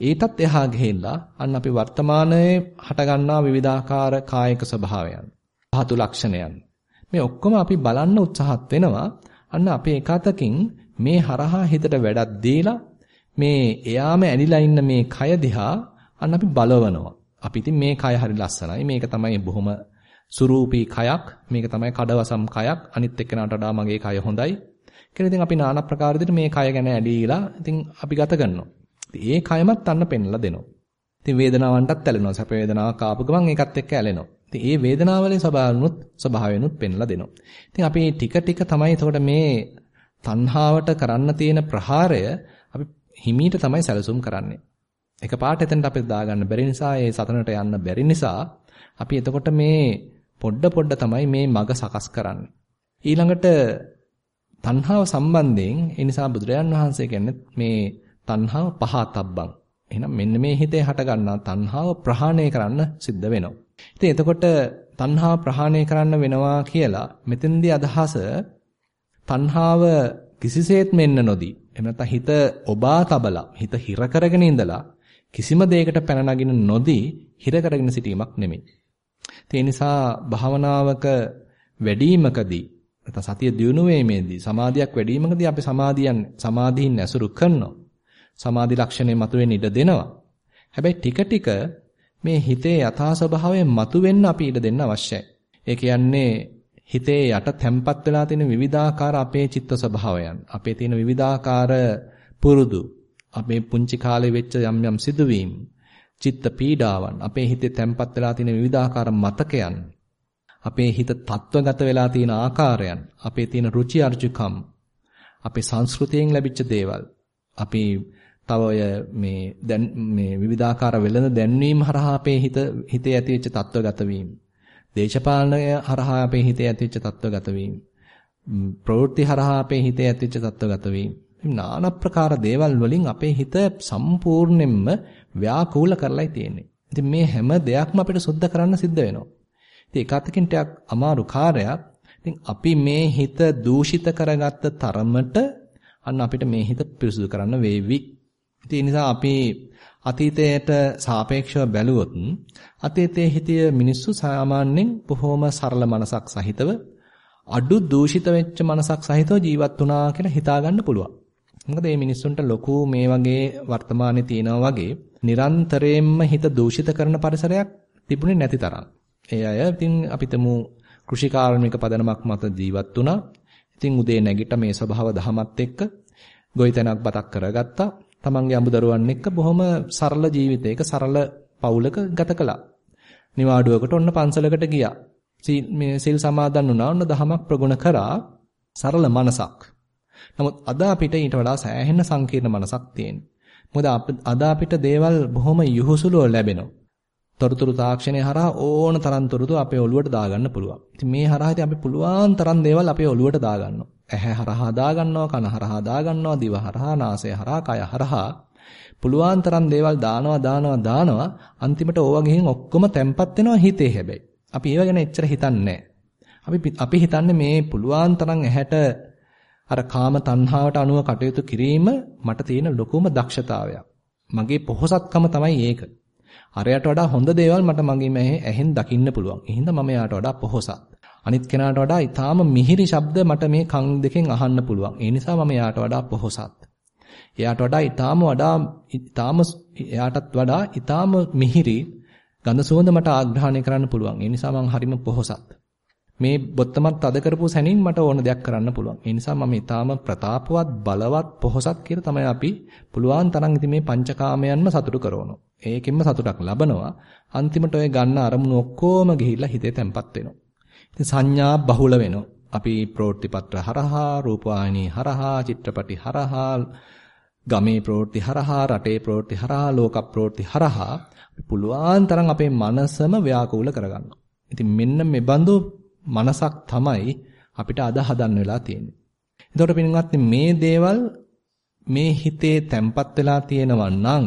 ඊටත් එහා ගිහිල්ලා අන්න අපි වර්තමානයේ හටගන්නා විවිධාකාර කායික ස්වභාවයන්, ධාතු ලක්ෂණයන්. මේ ඔක්කොම අපි බලන්න උත්සාහත් වෙනවා. අන්න අපේ එකතකින් මේ හරහා හිතට වැඩක් දීලා මේ එයාම ඇලිලා ඉන්න මේ කය දිහා අන්න අපි බලවනවා. අපි ඉතින් මේ කය හරි ලස්සනයි. මේක තමයි බොහොම සුරූපී කයක්. මේක තමයි කඩවසම් කයක්. අනිත් එක්කෙනාට වඩා මගේ කය හොඳයි. කියලා ඉතින් අපි নানা ප්‍රකාර විදිහට මේ කය ගැන ඇලීලා ඉතින් අපි ගත කරනවා. ඒ කයමත් අන්න පෙන්ලා දෙනවා. ඉතින් වේදනාවන්ටත් ඇලෙනවා. සැප වේදනාවක් ආපු ගමන් ඒකත් එක්ක ඇලෙනවා. ඉතින් ඒ වේදනාවලේ ස්වභාවනුත් ස්වභාවයනුත් පෙන්ලා දෙනවා. ඉතින් අපි ටික ටික තමයි එතකොට මේ තණ්හාවට කරන්න තියෙන ප්‍රහාරය අපි හිමීට තමයි සැලසුම් කරන්නේ. එකපාරට එතනට අපිට දාගන්න බැරි නිසා ඒ සතනට යන්න බැරි නිසා අපි එතකොට මේ පොඩ පොඩ තමයි මේ මග සකස් කරන්නේ. ඊළඟට තණ්හාව සම්බන්ධයෙන් ඒ නිසා බුදුරජාන් වහන්සේ කියන්නේ මේ තණ්හාව පහතබ්බං. එහෙනම් මෙන්න මේ හිතේ හට ගන්නා තණ්හාව ප්‍රහාණය කරන්න සිද්ධ වෙනවා. ඉතින් එතකොට තණ්හාව ප්‍රහාණය කරන්න වෙනවා කියලා මෙතෙන්දී අදහස තණ්හාව කිසිසේත් මෙන්න නොදී. එහෙම නැත්නම් හිත ඔබා තබලා හිත හිර කරගෙන ඉඳලා කිසිම දෙයකට පැන නගින නොදී හිර කරගෙන සිටීමක් නෙමෙයි. ඒ නිසා භාවනාවක වැඩිමකදී නැත්නම් සතිය දියුණු වීමේදී සමාධියක් වැඩිමකදී අපි සමාධියන් සමාධීන් ඇසුරු කරනවා. සමාධි ලක්ෂණය මතුවෙන්න ඉඩ දෙනවා. හැබැයි ටික ටික මේ හිතේ යථා ස්වභාවය මතුවෙන්න අපි ඉඩ දෙන්න අවශ්‍යයි. ඒ කියන්නේ හිතේ යට තැම්පත් වෙලා තියෙන විවිධාකාර අපේ චිත්ත ස්වභාවයන්, අපේ තියෙන විවිධාකාර පුරුදු, අපේ පුංචි කාලේ වෙච්ච යම් යම් සිදුවීම්, චිත්ත පීඩාවන්, අපේ හිතේ තැම්පත් වෙලා තියෙන විවිධාකාර මතකයන්, අපේ හිත තත්වගත වෙලා තියෙන ආකාරයන්, අපේ තියෙන රුචි අරුචිකම්, අපේ සංස්කෘතියෙන් ලැබිච්ච දේවල්, අපි තව ඔය මේ දැන් මේ විවිධාකාර වෙළඳ දැන්වීම හරහා අපේ හිත හිතේ ඇතිවෙච්ච තත්වගත වීම. දේශපාලනය හරහා අපේ හිතේ ඇතිවෙච්ච තත්වගත වීම. ප්‍රවෘත්ති හරහා අපේ හිතේ ඇතිවෙච්ච තත්වගත වීම. নানা ප්‍රකාර දේවල් වලින් අපේ හිත සම්පූර්ණයෙන්ම ව්‍යාකූල කරලායි තියෙන්නේ. ඉතින් මේ හැම දෙයක්ම අපිට සුද්ධ කරන්න සිද්ධ වෙනවා. ඉතින් ඒකත්කින් ටිකක් අමාරු කාර්යයක්. ඉතින් අපි මේ හිත දූෂිත කරගත්ත තරමට අන්න අපිට මේ හිත පිරිසුදු කරන්න වේවි. ඒ නිසා අපි අතීතයට සාපේක්ෂව බැලුවොත් අතීතයේ හිටිය මිනිස්සු සාමාන්‍යයෙන් බොහොම සරල මනසක් සහිතව අඩු දූෂිත වෙච්ච මනසක් සහිතව ජීවත් වුණා කියලා හිතා ගන්න පුළුවන්. මොකද මේ මිනිස්සුන්ට ලොකු මේ වගේ වර්තමානයේ තියෙනවා වගේ නිරන්තරයෙන්ම හිත දූෂිත කරන පරිසරයක් තිබුණේ නැති තරම්. ඒ අය ඉතින් අපිටමු කෘෂිකාර්මික පදනමක් මත ජීවත් වුණා. ඉතින් උදේ නැගිට මේ ස්වභාව දහමත් එක්ක ගොවිතැනක් බතක් කරගත්තා. තමන්ගේ අඹදරුවන් එක්ක බොහොම සරල ජීවිතයක සරල පවුලක ගත කළා. නිවාඩුවකට ඔන්න පන්සලකට ගියා. මේ සිල් සමාදන් වුණා. ඔන්න දහමක් ප්‍රගුණ කරා. සරල මනසක්. නමුත් අද අපිට ඊට වඩා සෑහෙන සංකීර්ණ මනසක් තියෙනවා. මොකද අද අපිට දේවල් බොහොම යහුසුලුව ලැබෙනවා. තොරතුරු තාක්ෂණය හරහා ඕන තරම් තොරතුරු අපේ ඔළුවට දාගන්න පුළුවන්. ඉතින් මේ හරහා ඉතින් අපි පුළුවන් තරම් දේවල් අපේ ඔළුවට දාගන්නවා. ඇහැ හරහා දාගන්නවා, කන හරහා දාගන්නවා, දිව හරහා, නාසය හරහා, කය හරහා පුළුවන් තරම් දේවල් දානවා, දානවා, දානවා. අන්තිමට ඕවා ගිහින් ඔක්කොම තැම්පත් වෙනවා හිතේ හැබැයි. අපි ඒව ගැන එච්චර හිතන්නේ අපි අපි හිතන්නේ මේ පුළුවන් තරම් ඇහැට අර කාම තණ්හාවට අනුව කටයුතු කිරීම මට තියෙන ලොකුම දක්ෂතාවයක්. මගේ පොහසත්කම තමයි ඒක. අරයට වඩා හොඳ දේවල් මට මගේ මේ ඇහෙන් දකින්න පුළුවන්. එහෙනම් මම යාට වඩා පොහසත්. අනිත් කෙනාට වඩා ඊටාම මිහිරි ශබ්ද මට මේ කන් දෙකෙන් අහන්න පුළුවන්. ඒ නිසා මම යාට වඩා පොහසත්. එයාට වඩා ඊටාම වඩා ඊටාම එයාටත් වඩා ඊටාම මිහිරි ගඳ සුවඳ මට ආග්‍රහණය කරන්න පුළුවන්. ඒ නිසා මම හරිම පොහසත්. මේ බොත්තමත් තද කරපු සැනින් මට ඕන දෙයක් කරන්න පුළුවන්. ඒ නිසා මම ඊටාම ප්‍රතාපවත් බලවත් පොහසත් කියලා තමයි අපි පුළුවන් තරම් ඉතින් මේ පංචකාමයන්ම සතුටු කරවනවා. ඒකෙන්ම සතුටක් ලබනවා. අන්තිමට ඔය ගන්න අරමුණු ඔක්කොම ගිහිල්ලා හිතේ තැම්පත් වෙනවා. ඉතින් සංඥා බහුල වෙනවා. අපි ප්‍රෝත්තිපත්‍ර හරහා, රූපවාහිනී හරහා, චිත්‍රපටි හරහා, ගමේ ප්‍රෝත්ති හරහා, රටේ ප්‍රෝත්ති හරහා, ලෝක ප්‍රෝත්ති හරහා පුළුවන් තරම් අපේ මනසම ව්‍යාකූල කරගන්නවා. ඉතින් මෙන්න මේ බඳු මනසක් තමයි අපිට අද හදන්න වෙලා තියෙන්නේ. එතකොට පින්වත්නි මේ දේවල් මේ හිතේ තැම්පත් වෙලා තියෙනවා නම්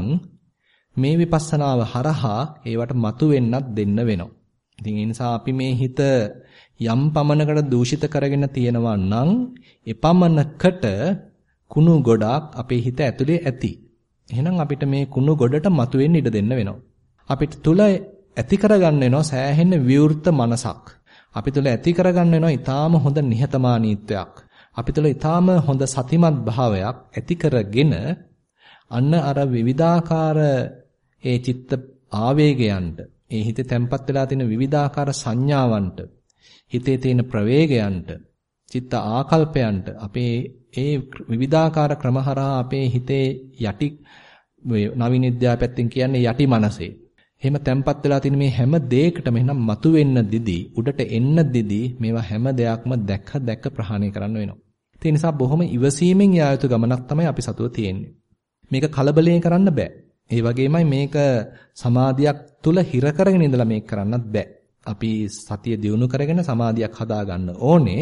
මේ විපස්සනාව හරහා ඒවට මතු වෙන්නත් දෙන්න වෙනවා. ඉතින් ඒ නිසා අපි මේ හිත යම් පමණකට දූෂිත කරගෙන තියෙනවා නම් එපමණකට කුණු ගොඩක් අපේ හිත ඇතුලේ ඇති. එහෙනම් අපිට මේ කුණු ගොඩට මතුවෙන්න ඉඩ දෙන්න වෙනවා. අපිට තුල ඇති කරගන්න වෙනවා සෑහෙන විවෘත මනසක්. අපි තුල ඇති කරගන්න වෙනවා ඊටාම හොඳ නිහතමානීත්වයක්. අපි තුල ඊටාම හොඳ සතිමත් භාවයක් ඇති කරගෙන අන්න අර විවිධාකාර ඒ චිත්ත ආවේගයන්ට ඒ හිතේ තැම්පත් වෙලා තියෙන විවිධාකාර සංඥාවන්ට හිතේ තියෙන ප්‍රවේගයන්ට චිත්ත ආකල්පයන්ට අපේ ඒ විවිධාකාර ක්‍රමහරහා අපේ හිතේ යටි නවීන විද්‍යාව පැත්තෙන් කියන්නේ යටි මනසේ එහෙම තැම්පත් වෙලා තියෙන මේ හැම දෙයකටම එහෙනම් මතුවෙන්න දිදි උඩට එන්න දිදි මේවා හැම දෙයක්ම දැක්ක දැක්ක ප්‍රහාණය කරන්න වෙනවා. ඒ නිසා බොහොම ඉවසීමෙන් යා යුතු ගමනක් තමයි අපි සතුව තියෙන්නේ. මේක කලබලයෙන් කරන්න බෑ. ඒ වගේමයි මේක සමාධියක් තුල හිර කරගෙන ඉඳලා මේක කරන්නත් බෑ. අපි සතිය දියුණු කරගෙන සමාධියක් හදාගන්න ඕනේ.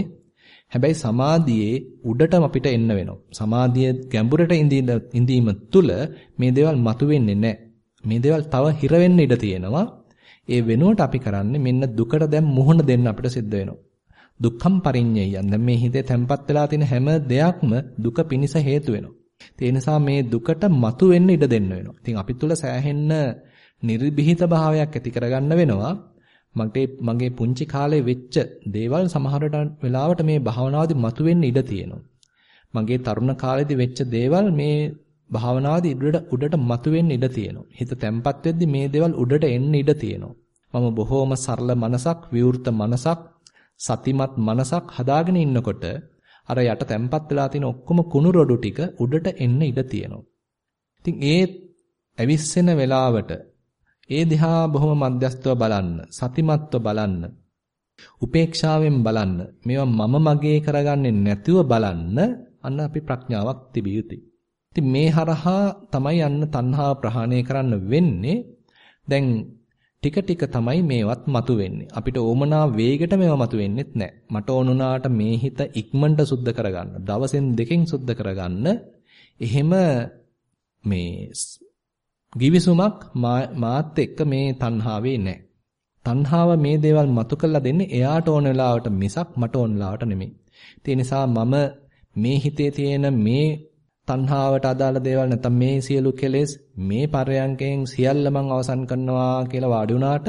හැබැයි සමාධියේ උඩටම අපිට එන්න වෙනවා. සමාධිය ගැඹුරට ඉඳීම තුල මේ දේවල් මතුවෙන්නේ නැහැ. මේ දේවල් තව හිර වෙන්න ඉඩ තියෙනවා. ඒ වෙනුවට අපි කරන්නේ මෙන්න දුකට දැන් මුහුණ දෙන්න අපිට සිද්ධ වෙනවා. දුක්ඛම් පරිඤ්ඤයයන්. දැන් මේ හිතේ තැම්පත් වෙලා තියෙන හැම දෙයක්ම දුක පිනිස හේතු වෙනවා. ඒ නිසා මේ දුකට මතු වෙන්න ඉඩ දෙන්න වෙනවා. ඉතින් අපි තුල සෑහෙන්න නිර්භීත භාවයක් ඇති කරගන්න වෙනවා. මගේ මගේ පුංචි කාලේ වෙච්ච දේවල් සමහරට වෙලාවට මේ භාවනාවේදී මතුවෙන්න ඉඩ තියෙනවා. මගේ තරුණ කාලේදී වෙච්ච දේවල් මේ භාවනාවේදී උඩට උඩට මතුවෙන්න ඉඩ තියෙනවා. හිත තැම්පත් වෙද්දි මේ දේවල් උඩට එන්න ඉඩ තියෙනවා. මම බොහෝම සරල මනසක්, විවෘත මනසක්, සතිමත් මනසක් හදාගෙන ඉන්නකොට අර යට තැම්පත් වෙලා තියෙන ඔක්කොම කුණු රොඩු ටික උඩට එන්න ඉඩ තියෙනවා. ඉතින් ඒ ඇවිස්සෙන වෙලාවට ඒ දිහා බොහොම මධ්‍යස්තව බලන්න, සතිමත්ව බලන්න, උපේක්ෂාවෙන් බලන්න, මේවා මම මගේ කරගන්නේ නැතුව බලන්න අන්න අපි ප්‍රඥාවක් තිබිය යුතුයි. ඉතින් මේ හරහා තමයි අන්න තණ්හාව ප්‍රහාණය කරන්න වෙන්නේ. දැන් ටික ටික තමයි මේවත් මතුවෙන්නේ. අපිට ඕමනා වේගයට මේවා මතුවෙන්නේත් නැහැ. මට ඕනුනාට මේ හිත ඉක්මනට සුද්ධ කරගන්න. දවසෙන් දෙකෙන් සුද්ධ කරගන්න. එහෙම මේ givisුමක් මාත් එක්ක මේ තණ්හාවේ නැහැ. තණ්හාව මේ දේවල් මතු කරලා දෙන්නේ එයාට ඕන වෙලාවට මිසක් මට ඕන වෙලාවට නෙමෙයි. ඒ නිසා මම මේ හිතේ තියෙන මේ තණ්හාවට අදාළ දේවල් නැත්නම් මේ සියලු කෙලෙස් මේ පරයන්කෙන් සියල්ල මං අවසන් කරනවා කියලා වාඩි වුණාට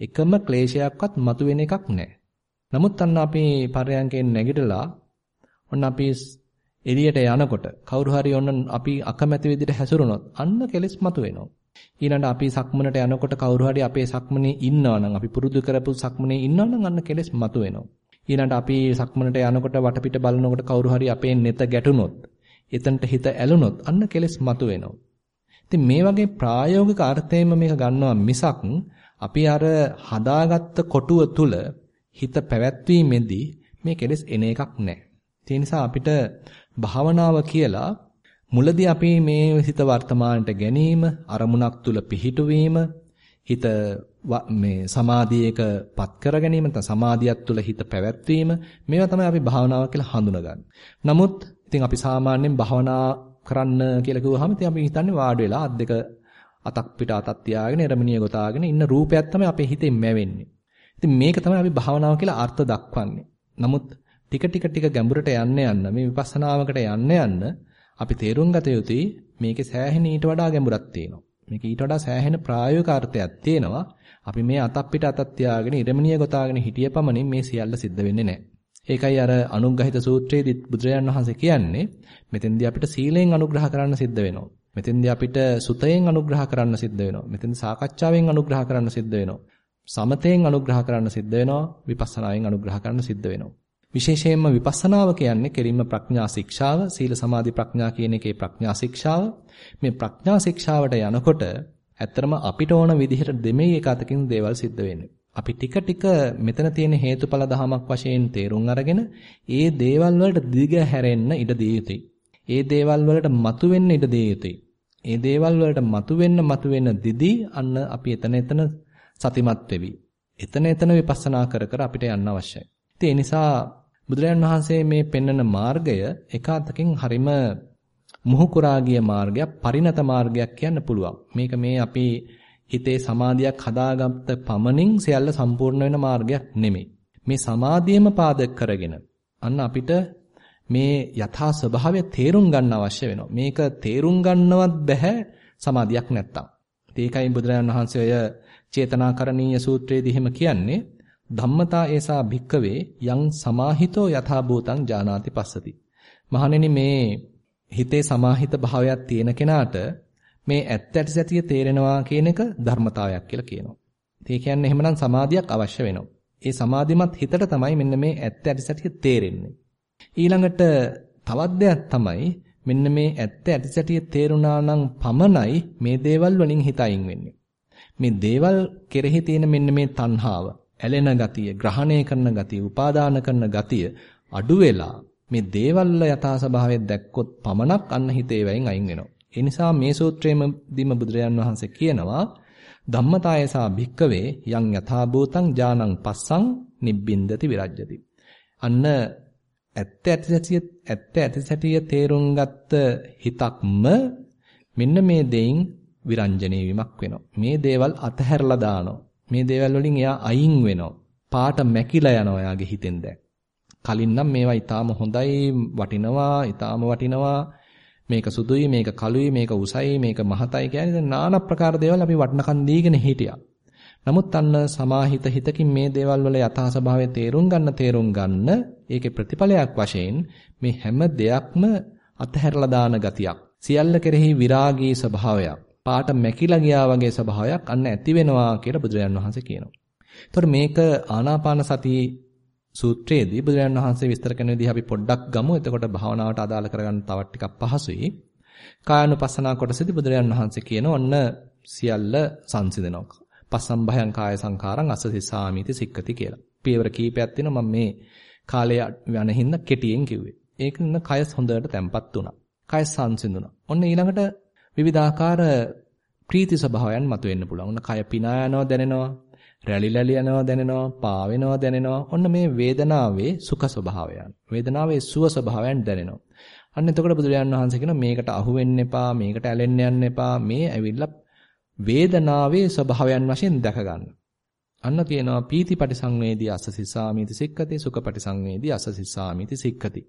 එකම ක්ලේශයක්වත් මතුවෙන එකක් නැහැ. නමුත් අන්න අපි පරයන්කෙන් නැගිටලා ඔන්න අපි එළියට යනකොට කවුරු හරි ඔන්න අපි අකමැති විදිහට හැසිරුණොත් අන්න කෙලෙස් මතුවෙනවා. ඊළඟට අපි සක්මනට යනකොට කවුරු හරි අපේ සක්මනේ ඉන්නවා නම් අපි පුරුදු කරපු සක්මනේ ඉන්නවා නම් අන්න කෙලෙස් මතුවෙනවා. ඊළඟට අපි සක්මනට යනකොට වටපිට බලනකොට කවුරු හරි අපේ නෙත ගැටුනොත් එතනට හිත ඇලුනොත් අන්න කෙලෙස් මතුවෙනවා. ඉතින් මේ වගේ ප්‍රායෝගික අර්ථයෙන්ම මේක ගන්නවා මිසක් අපි අර හදාගත්ත කොටුව තුල හිත පැවැත්වීමේදී මේ කෙලෙස් එන එකක් නැහැ. ඒ නිසා අපිට භාවනාව කියලා මුලදී අපි මේ හිත වර්තමානට ගැනීම අරමුණක් තුල පිහිටුවීම හිත මේ සමාධියක පත් කර ගැනීම නැත්නම් සමාධියක් තුළ හිත පැවැත්වීම මේවා තමයි අපි භාවනාව කියලා හඳුනගන්නේ. නමුත් ඉතින් අපි සාමාන්‍යයෙන් භාවනා කරන්න කියලා කිව්වහම ඉතින් අපි හිතන්නේ වාඩි වෙලා අත් දෙක අතක් පිට අතක් තියාගෙන එරමිනිය ගොතාගෙන ඉන්න රූපයක් තමයි අපේ හිතෙන් මැවෙන්නේ. ඉතින් මේක තමයි අපි භාවනාව කියලා අර්ථ දක්වන්නේ. නමුත් ටික ටික ටික ගැඹුරට යන්න යන්න මේ විපස්සනාවකට යන්න යන්න අපි තේරුම් ගත යුතුයි මේකේ සෑහෙන ඊට වඩා ගැඹුරක් තියෙනවා. මේක ඊට වඩා සෑහෙන ප්‍රායෝගික අර්ථයක් තියෙනවා. අපි මේ අතක් පිට අතක් තියාගෙන ඉරමිනිය ගොතාගෙන හිටිය පමණින් මේ සියල්ල සිද්ධ වෙන්නේ නැහැ. ඒකයි අර අනුග්‍රහිත සූත්‍රයේදී බුදුරජාණන් වහන්සේ කියන්නේ මෙතෙන්දී අපිට සීලයෙන් අනුග්‍රහ කරන්න සිද්ධ වෙනවා. මෙතෙන්දී අපිට සුතයෙන් අනුග්‍රහ කරන්න සිද්ධ වෙනවා. මෙතෙන්දී සාකච්ඡාවෙන් අනුග්‍රහ කරන්න සිද්ධ වෙනවා. සමතයෙන් අනුග්‍රහ කරන්න සිද්ධ වෙනවා. විපස්සනායෙන් අනුග්‍රහ කරන්න සිද්ධ වෙනවා. විශේෂයෙන්ම විපස්සනාව කියන්නේ කෙලින්ම ප්‍රඥා ශික්ෂාව, සීල සමාධි ප්‍රඥා කියන එකේ ප්‍රඥා ශික්ෂාව. මේ ප්‍රඥා ශික්ෂාවට යනකොට ඇත්තරම අපිට ඕන විදිහට දෙමෙයි එක අතකින් දේවල් සිද්ධ වෙන්නේ. අපි ටික ටික මෙතන තියෙන හේතුඵල ධමයක් වශයෙන් තේරුම් අරගෙන ඒ දේවල් වලට දිග හැරෙන්න ඉඩ දිය යුතුයි. ඒ දේවල් වලට මතුවෙන්න ඉඩ දිය යුතුයි. ඒ දේවල් වලට මතුවෙන්න මතුවෙන්න දිදී අන්න අපි එතන එතන සතිමත් වෙවි. එතන එතන විපස්සනා කර කර අපිට යන්න අවශ්‍යයි. ඉතින් ඒ නිසා බුදුරජාණන් වහන්සේ මේ පෙන්වන මාර්ගය එක අතකින් හරිම මුහුකුරා ගිය මාර්ගයක් පරිණත මාර්ගයක් කියන්න පුළුවන්. මේක මේ අපි හිතේ සමාධියක් හදාගත්ත පමණින් සියල්ල සම්පූර්ණ වෙන මාර්ගයක් නෙමෙයි. මේ සමාධියම පාදක කරගෙන අන්න අපිට මේ යථා ස්වභාවය තේරුම් ගන්න අවශ්‍ය වෙනවා. මේක තේරුම් ගන්නවත් බෑ සමාධියක් නැත්තම්. ඒකයි බුදුරජාණන් වහන්සේ ඔය චේතනාකරණීය සූත්‍රයේදී එහෙම කියන්නේ ධම්මතා ඒසා භික්කවේ යං සමාහිතෝ යථා භූතං ජානාති පස්සති. මහණෙනි මේ හිතේ සමාහිත භාවයක් තියෙන කෙනාට මේ ඇත්ත ඇති සැටිය තේරෙනවා කියන එක ධර්මතාවයක් කියලා කියනවා. ඒ කියන්නේ එහෙමනම් සමාධියක් අවශ්‍ය වෙනවා. ඒ සමාධිමත් හිතට තමයි මෙන්න මේ ඇත්ත ඇති සැටිය තේරෙන්නේ. ඊළඟට තවත් දෙයක් තමයි මෙන්න මේ ඇත්ත ඇති සැටිය තේරුණා නම් පමණයි මේ දේවල් වලින් හිත අයින් වෙන්නේ. මේ දේවල් කෙරෙහි තියෙන මෙන්න මේ තණ්හාව, ඇලෙන ගතිය, ග්‍රහණය කරන ගතිය, උපාදාන කරන ගතිය අඩු වෙලා මේ දේවල් යථා ස්වභාවය දැක්කොත් පමණක් අන්න හිතේ වයින් අයින් වෙනවා. ඒ නිසා මේ සූත්‍රයේම දීම බුදුරජාන් වහන්සේ කියනවා ධම්මතායසා භික්කවේ යං යථා භූතං ඥානං පස්සං නිබ්බින්දති විරජ්‍යති. අන්න ඇත්ත ඇති සැටිය ඇත්ත ඇති සැටිය තේරුම් ගත්ත හිතක්ම මෙන්න මේ දෙයින් විරංජනේ වීමක් වෙනවා. මේ දේවල් අතහැරලා දානවා. මේ දේවල් වලින් එයා අයින් වෙනවා. පාට මැකිලා යනවා එයාගේ හිතෙන් දැන්. කලින් නම් මේවා ඊටාම හොඳයි වටිනවා ඊටාම වටිනවා මේක සුදුයි මේක කළුයි මේක උසයි මේක මහතයි කියන්නේ নানা ප්‍රකාර දේවල් අපි වටනකන් දීගෙන හිටියා. නමුත් අන්න සමාහිත හිතකින් මේ දේවල් වල යථා ස්වභාවය තේරුම් ගන්න තේරුම් ගන්න ඒකේ ප්‍රතිඵලයක් වශයෙන් මේ හැම දෙයක්ම අතහැරලා දාන ගතියක්. සියල්ල කෙරෙහි විරාගී ස්වභාවයක්. පාට මැකිලා ගියා වගේ ස්වභාවයක් අන්න ඇති වෙනවා කියලා බුදුරජාන් වහන්සේ කියනවා. එතකොට මේක ආනාපාන සති සූත්‍රයේදී බුදුරජාණන් වහන්සේ විස්තර කරන විදිහ අපි පොඩ්ඩක් ගමු. එතකොට භාවනාවට අදාළ කරගන්න තවත් ටිකක් පහසුයි. කායानुපස්සනා කොටසදී බුදුරජාණන් වහන්සේ කියන ඔන්න සියල්ල සංසිඳනවා. පස්සම් භයං කාය සංඛාරං අස්ස සිස්සාමිති සික්කති කියලා. පියවර කීපයක් තියෙනවා මම මේ කාලය යන හින්දා කෙටියෙන් කිව්වේ. ඒක න කය හොඳට තැම්පත් වුණා. කය සංසිඳුණා. ඔන්න ඊළඟට විවිධාකාර ප්‍රීති ස්වභාවයන් මතුවෙන්න පුළුවන්. ඔන්න කය පිනා යනවා දැනෙනවා. රැලි රැලි යනවා දැනෙනවා, පා වෙනවා දැනෙනවා. ඔන්න මේ වේදනාවේ සුඛ ස්වභාවයන්. වේදනාවේ සුව ස්වභාවයන් දැනෙනවා. අන්න එතකොට බුදුරජාණන් වහන්සේ කියන මේකට අහු වෙන්න එපා, මේකට ඇලෙන්න යන්න එපා. මේ ඇවිල්ලා වේදනාවේ ස්වභාවයන් වශයෙන් දැක ගන්න. අන්න තියෙනවා පීතිපටි සංවේදී අසසිසාමිති සික්කති සුඛපටි සංවේදී අසසිසාමිති සික්කති.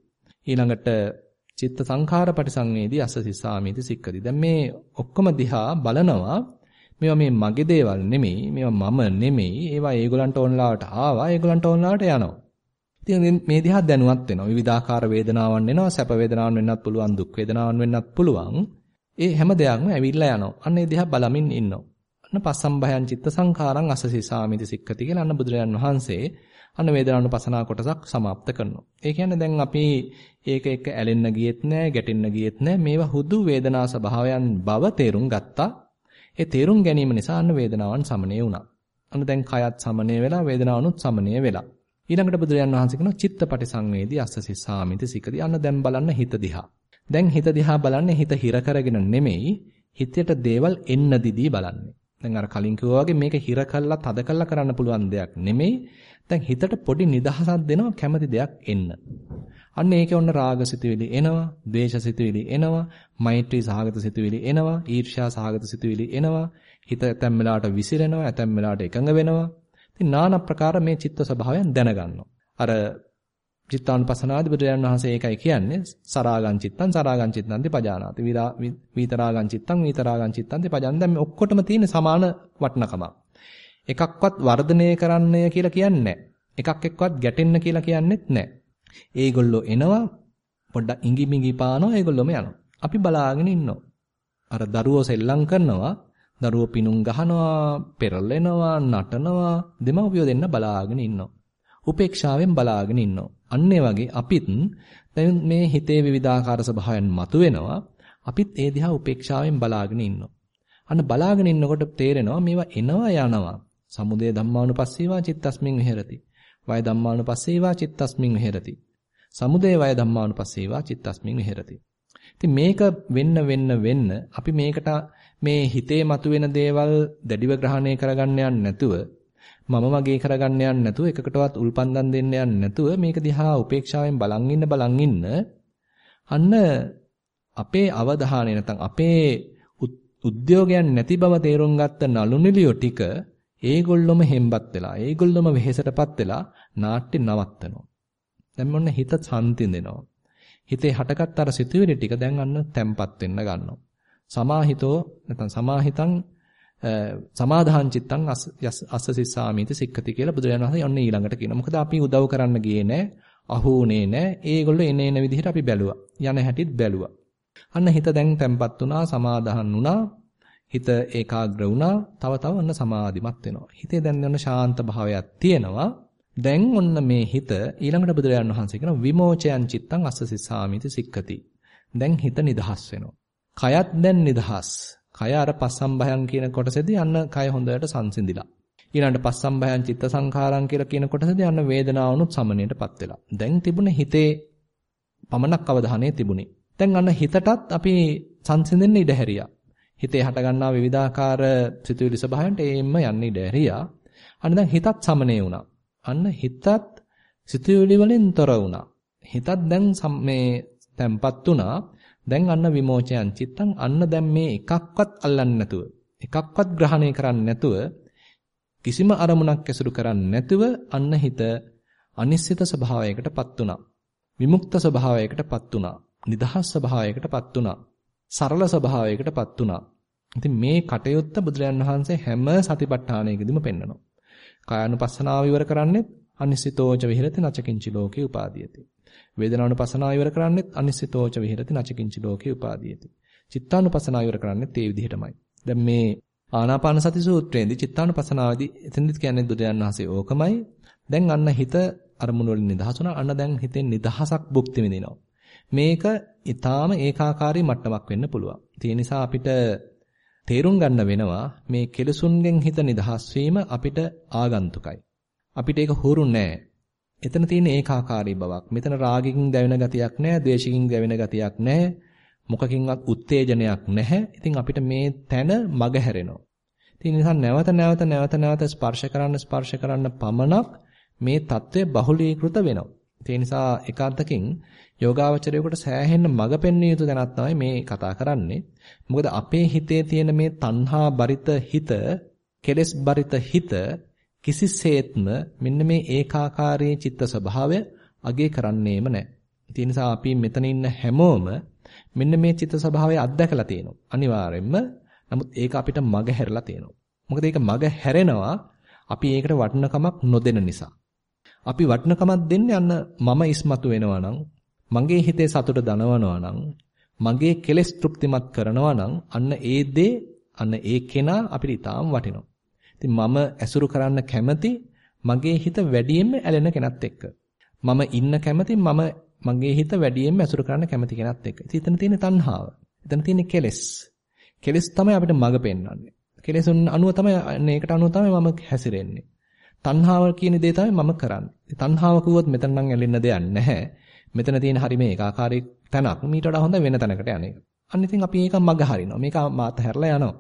ඊළඟට චිත්ත සංඛාරපටි සංවේදී අසසිසාමිති සික්කති. දැන් මේ ඔක්කොම දිහා බලනවා මේවා මේ මගේ දේවල් නෙමෙයි මේවා මම නෙමෙයි ඒවා ඒගොල්ලන්ට ඕනලාවට ආවා ඒගොල්ලන්ට ඕනලාවට යනවා ඉතින් මේ දිහා දැනුවත් වෙනවා. විවිධාකාර වේදනාවන් එනවා. සැප වේදනාවන් වෙන්නත් පුළුවන්, දුක් වේදනාවන් වෙන්නත් පුළුවන්. ඒ හැම දෙයක්ම ඇවිල්ලා යනවා. අන්න ඒ දිහා බලමින් ඉන්නවා. අන්න පස්සම්භයං චිත්ත සංඛාරං අසසිසාමිති සික්ඛති කියලා අන්න බුදුරජාන් වහන්සේ අන්න වේදනානුපසනාව කොටසක් સમાપ્ત කරනවා. ඒ කියන්නේ දැන් අපි ඒක එක්ක ඇලෙන්න ගියෙත් නෑ, ගැටෙන්න ගියෙත් නෑ. මේවා හුදු වේදනා ස්වභාවයන් බව තේරුම් ගත්තා. ඒ තේරුම් ගැනීම නිසා අන්න වේදනාවන් සමනය වුණා. අන්න දැන් කයත් සමනය වෙලා වේදනාවනුත් සමනය වෙලා. ඊළඟට බුදුරජාන් වහන්සේ කියනවා චිත්තපටි සංවේදී අස්සසිසාමිති සිකදී. අන්න දැන් බලන්න හිත දිහා. දැන් හිත දිහා බලන්නේ හිත හිර කරගෙන නෙමෙයි හිතයට දේවල් එන්න දිදී බලන්නේ. දැන් අර කලින් කිව්වා වගේ මේක හිර කළා තද කළා කරන්න පුළුවන් දෙයක් නෙමෙයි. දැන් හිතට පොඩි නිදහසක් දෙනවා කැමති දෙයක් එන්න. අන්න ඒකේ ඔන්න රාගසිතුවිලි එනවා, ද්වේෂසිතුවිලි එනවා, මෛත්‍රී සහගත සිතුවිලි එනවා, ඊර්ෂ්‍යා සහගත සිතුවිලි එනවා. හිත ඇතැම් වෙලාවට විසිරෙනවා, ඇතැම් වෙලාවට එකඟ වෙනවා. ඉතින් নানা ප්‍රකාර මේ චිත්ත ස්වභාවයන් දැනගන්නවා. අර චිත්තානුපසනාදී බුදුරජාණන් වහන්සේ ඒකයි කියන්නේ සරාගං චිත්තං සරාගං චිත්තං පජානාති විතරාගං චිත්තං විතරාගං චිත්තං පජාන දැන් මේ ඔක්කොටම තියෙන සමාන වටිනකමක් එකක්වත් වර්ධනය කරන්නය කියලා කියන්නේ එකක් එක්කවත් ගැටෙන්න කියලා කියන්නේත් නැහැ ඒගොල්ලෝ එනවා පොඩ්ඩක් ඉඟි මිඟි පානවා ඒගොල්ලොම යනවා අපි බලාගෙන ඉන්නවා අර දරුවෝ සෙල්ලම් කරනවා දරුවෝ පිනුම් ගහනවා පෙරලෙනවා නටනවා දෙමව්පියෝ දෙන්න බලාගෙන ඉන්නවා උපේක්ෂාවෙන් බලාගෙන ඉන්නවා. අන්න වගේ අපිත් දැන් මේ හිතේ විවිධාකාර ස්වභාවයන් මතුවෙනවා. අපිත් ඒ දිහා උපේක්ෂාවෙන් බලාගෙන ඉන්නවා. අන්න බලාගෙන ඉන්නකොට තේරෙනවා මේවා එනවා යනවා. සමුදය ධම්මානුපස්සීවා චිත්තස්මින් විහෙරති. වය ධම්මානුපස්සීවා චිත්තස්මින් විහෙරති. සමුදය වය ධම්මානුපස්සීවා චිත්තස්මින් විහෙරති. ඉතින් මේක වෙන්න වෙන්න වෙන්න අපි මේකට මේ හිතේ මතුවෙන දේවල් දැඩිව ග්‍රහණය කරගන්න යන්නේ නැතුව මම මගේ කරගන්න යන්නේ නැතුව එකකටවත් උල්පන්දම් දෙන්න යන්නේ නැතුව මේක දිහා උපේක්ෂාවෙන් බලන් ඉන්න බලන් ඉන්න අන්න අපේ අවධානය නැත්නම් අපේ උද්‍යෝගයන් නැති බව තේරුම් ගත්ත නලු නිලියෝ ටික ඒගොල්ලොම හෙම්බත් වෙලා ඒගොල්ලොම වෙහෙසටපත් වෙලා නාට්‍ය නවත්තනවා. දැන් මොන්න හිත සම්තිඳෙනවා. හිතේ හටගත් අර සිතුවිලි ටික දැන් අන්න තැම්පත් වෙන්න ගන්නවා. සමාහිතෝ නැත්නම් සමාහිතං සමාදාහං චිත්තං අස්ස සිස්සාමීති සික්ඛති කියලා බුදුරජාණන් වහන්සේ යන්නේ ඊළඟට කියනවා. මොකද අපි උදව් කරන්න ගියේ නැහැ, අහුුනේ නැහැ. ඒගොල්ලෝ එන එන විදිහට අපි බැලුවා. යන හැටිත් බැලුවා. අන්න හිත දැන් තැම්පත් වුණා, සමාදාහන් වුණා. හිත ඒකාග්‍ර වුණා. තව තව ඔන්න සමාධිමත් වෙනවා. හිතේ දැන් ඔන්න ශාන්ත භාවයක් තියෙනවා. දැන් ඔන්න මේ හිත ඊළඟට බුදුරජාණන් වහන්සේ කියන විමෝචයන් චිත්තං අස්ස සිස්සාමීති සික්ඛති. දැන් හිත නිදහස් වෙනවා. කයත් දැන් නිදහස්. කය අර පස්සම්භයං කියන කොටසේදී අන්න කය හොඳට සංසිඳිලා. ඊළඟට පස්සම්භයං චිත්ත සංඛාරං කියලා කියන කොටසේදී අන්න වේදනාවනුත් සමනයටපත් වෙලා. දැන් තිබුණ හිතේ පමණක් අවධානය තිබුණේ. දැන් අන්න හිතටත් අපි සංසිඳෙන්න ඉඩ හැරියා. හිතේ හටගන්නා විවිධාකාර සිතුවිලි ස්වභාවයන්ට ඒෙම්ම යන්න ඉඩ හැරියා. අන්න දැන් හිතත් සමනය වුණා. අන්න හිතත් සිතුවිලි වලින් තොර වුණා. හිතත් දැන් මේ තැම්පත් වුණා. දැන් අන්න විමෝචයන් චිත්තං අන්න දැන් මේ එකක්වත් අල්ලන්නේ නැතුව එකක්වත් ග්‍රහණය කරන්නේ නැතුව කිසිම අරමුණක් ඇසුරු කරන්නේ නැතුව අන්න හිත අනිශ්චිත ස්වභාවයකටපත් වුණා. විමුක්ත ස්වභාවයකටපත් වුණා. නිදහස් ස්වභාවයකටපත් වුණා. සරල ස්වභාවයකටපත් වුණා. ඉතින් මේ කටයුත්ත බුදුරජාන් වහන්සේ හැම සතිපට්ඨානයකදීම පෙන්නනවා. කායानुපස්සනාව විවර කරන්නේ අනිසිතෝච විහෙරති නචකින්චි ලෝකේ උපාදීයති. වේදනානුපසනාව ඉවර කරන්නේත් අනිසිතෝච විහෙරති නචකින්චි ලෝකේ උපාදීයති. චිත්තානුපසනාව ඉවර කරන්නේත් ඒ විදිහටමයි. දැන් මේ ආනාපාන සති සූත්‍රයේදී චිත්තානුපසනාවේදී එතනදිත් කියන්නේ බුදුරජාණන් වහන්සේ ඕකමයි. දැන් අන්න හිත අරමුණු වලින් නිදහස් වුණා. අන්න දැන් හිතෙන් නිදහසක් භුක්ති විඳිනවා. මේක ඊටාම ඒකාකාරී මට්ටමක් වෙන්න පුළුවන්. ඒ නිසා අපිට තේරුම් ගන්න වෙනවා මේ කෙලසුන්ගෙන් හිත නිදහස් අපිට ආගන්තුකයි. අපිට ඒක හුරු නෑ. එතන තියෙන ඒකාකාරී බවක්. මෙතන රාගකින් දැවෙන ගතියක් නෑ, ද්වේෂකින් දැවෙන ගතියක් නෑ. මොකකින්වත් උත්තේජනයක් නැහැ. ඉතින් අපිට මේ තැන මග හැරෙනවා. ඉතින් නිසා නැවත නැවත නැවත නැවත ස්පර්ශ කරන්න ස්පර්ශ කරන්න පමණක් මේ తත්වය බහුලීකృత වෙනවා. ඒ නිසා එකාන්තකින් යෝගාවචරයකට සෑහෙන්න මඟ පෙන්විය යුතු දැනක් තමයි මේ කතා කරන්නේ. මොකද අපේ හිතේ තියෙන මේ තණ්හා බරිත හිත, කෙලෙස් බරිත හිත කිසිසේත්ම මෙන්න මේ ඒකාකාරී චිත්ත ස්වභාවය අගේ කරන්නේම නැහැ. ඒ නිසා අපි මෙතන ඉන්න හැමෝම මෙන්න මේ චිත්ත ස්වභාවය අත්දැකලා තියෙනවා. අනිවාර්යෙන්ම. නමුත් ඒක අපිට මග හැරලා තියෙනවා. මොකද ඒක මග හැරෙනවා අපි ඒකට වටිනකමක් නොදෙන නිසා. අපි වටිනකමක් දෙන්නේ අන්න මම ඉස්මතු වෙනවා නම් මගේ හිතේ සතුට දනවනවා නම් මගේ කෙලෙස් තෘප්තිමත් කරනවා නම් අන්න ඒ දේ අන්න ඒ කෙනා අපිට ඊටාම් වටිනවා. ඉතින් මම ඇසුරු කරන්න කැමති මගේ හිත වැඩියෙන්ම ඇලෙන කෙනත් එක්ක. මම ඉන්න කැමති මම මගේ හිත වැඩියෙන්ම ඇසුරු කරන්න කැමති කෙනත් එක්ක. ඉතින් එතන තියෙන තණ්හාව. එතන තියෙන කෙලෙස්. කෙලෙස් තමයි අපිට මඟ පෙන්වන්නේ. කෙලෙසුන් අනුව තමයි මේකට අනුව තමයි මම හැසිරෙන්නේ. තණ්හාව කියන දේ තමයි මම කරන්නේ. තණ්හාව කිව්වොත් මෙතන නම් ඇලෙන්න දෙයක් නැහැ. මෙතන තියෙන හරි මේ ඒකාකාරී තැනක් මීට වඩා හොඳ වෙන තැනකට යන්නේ. අන්න ඉතින් අපි ඒක මග හරිනවා. මේක මාත හැරලා යනවා.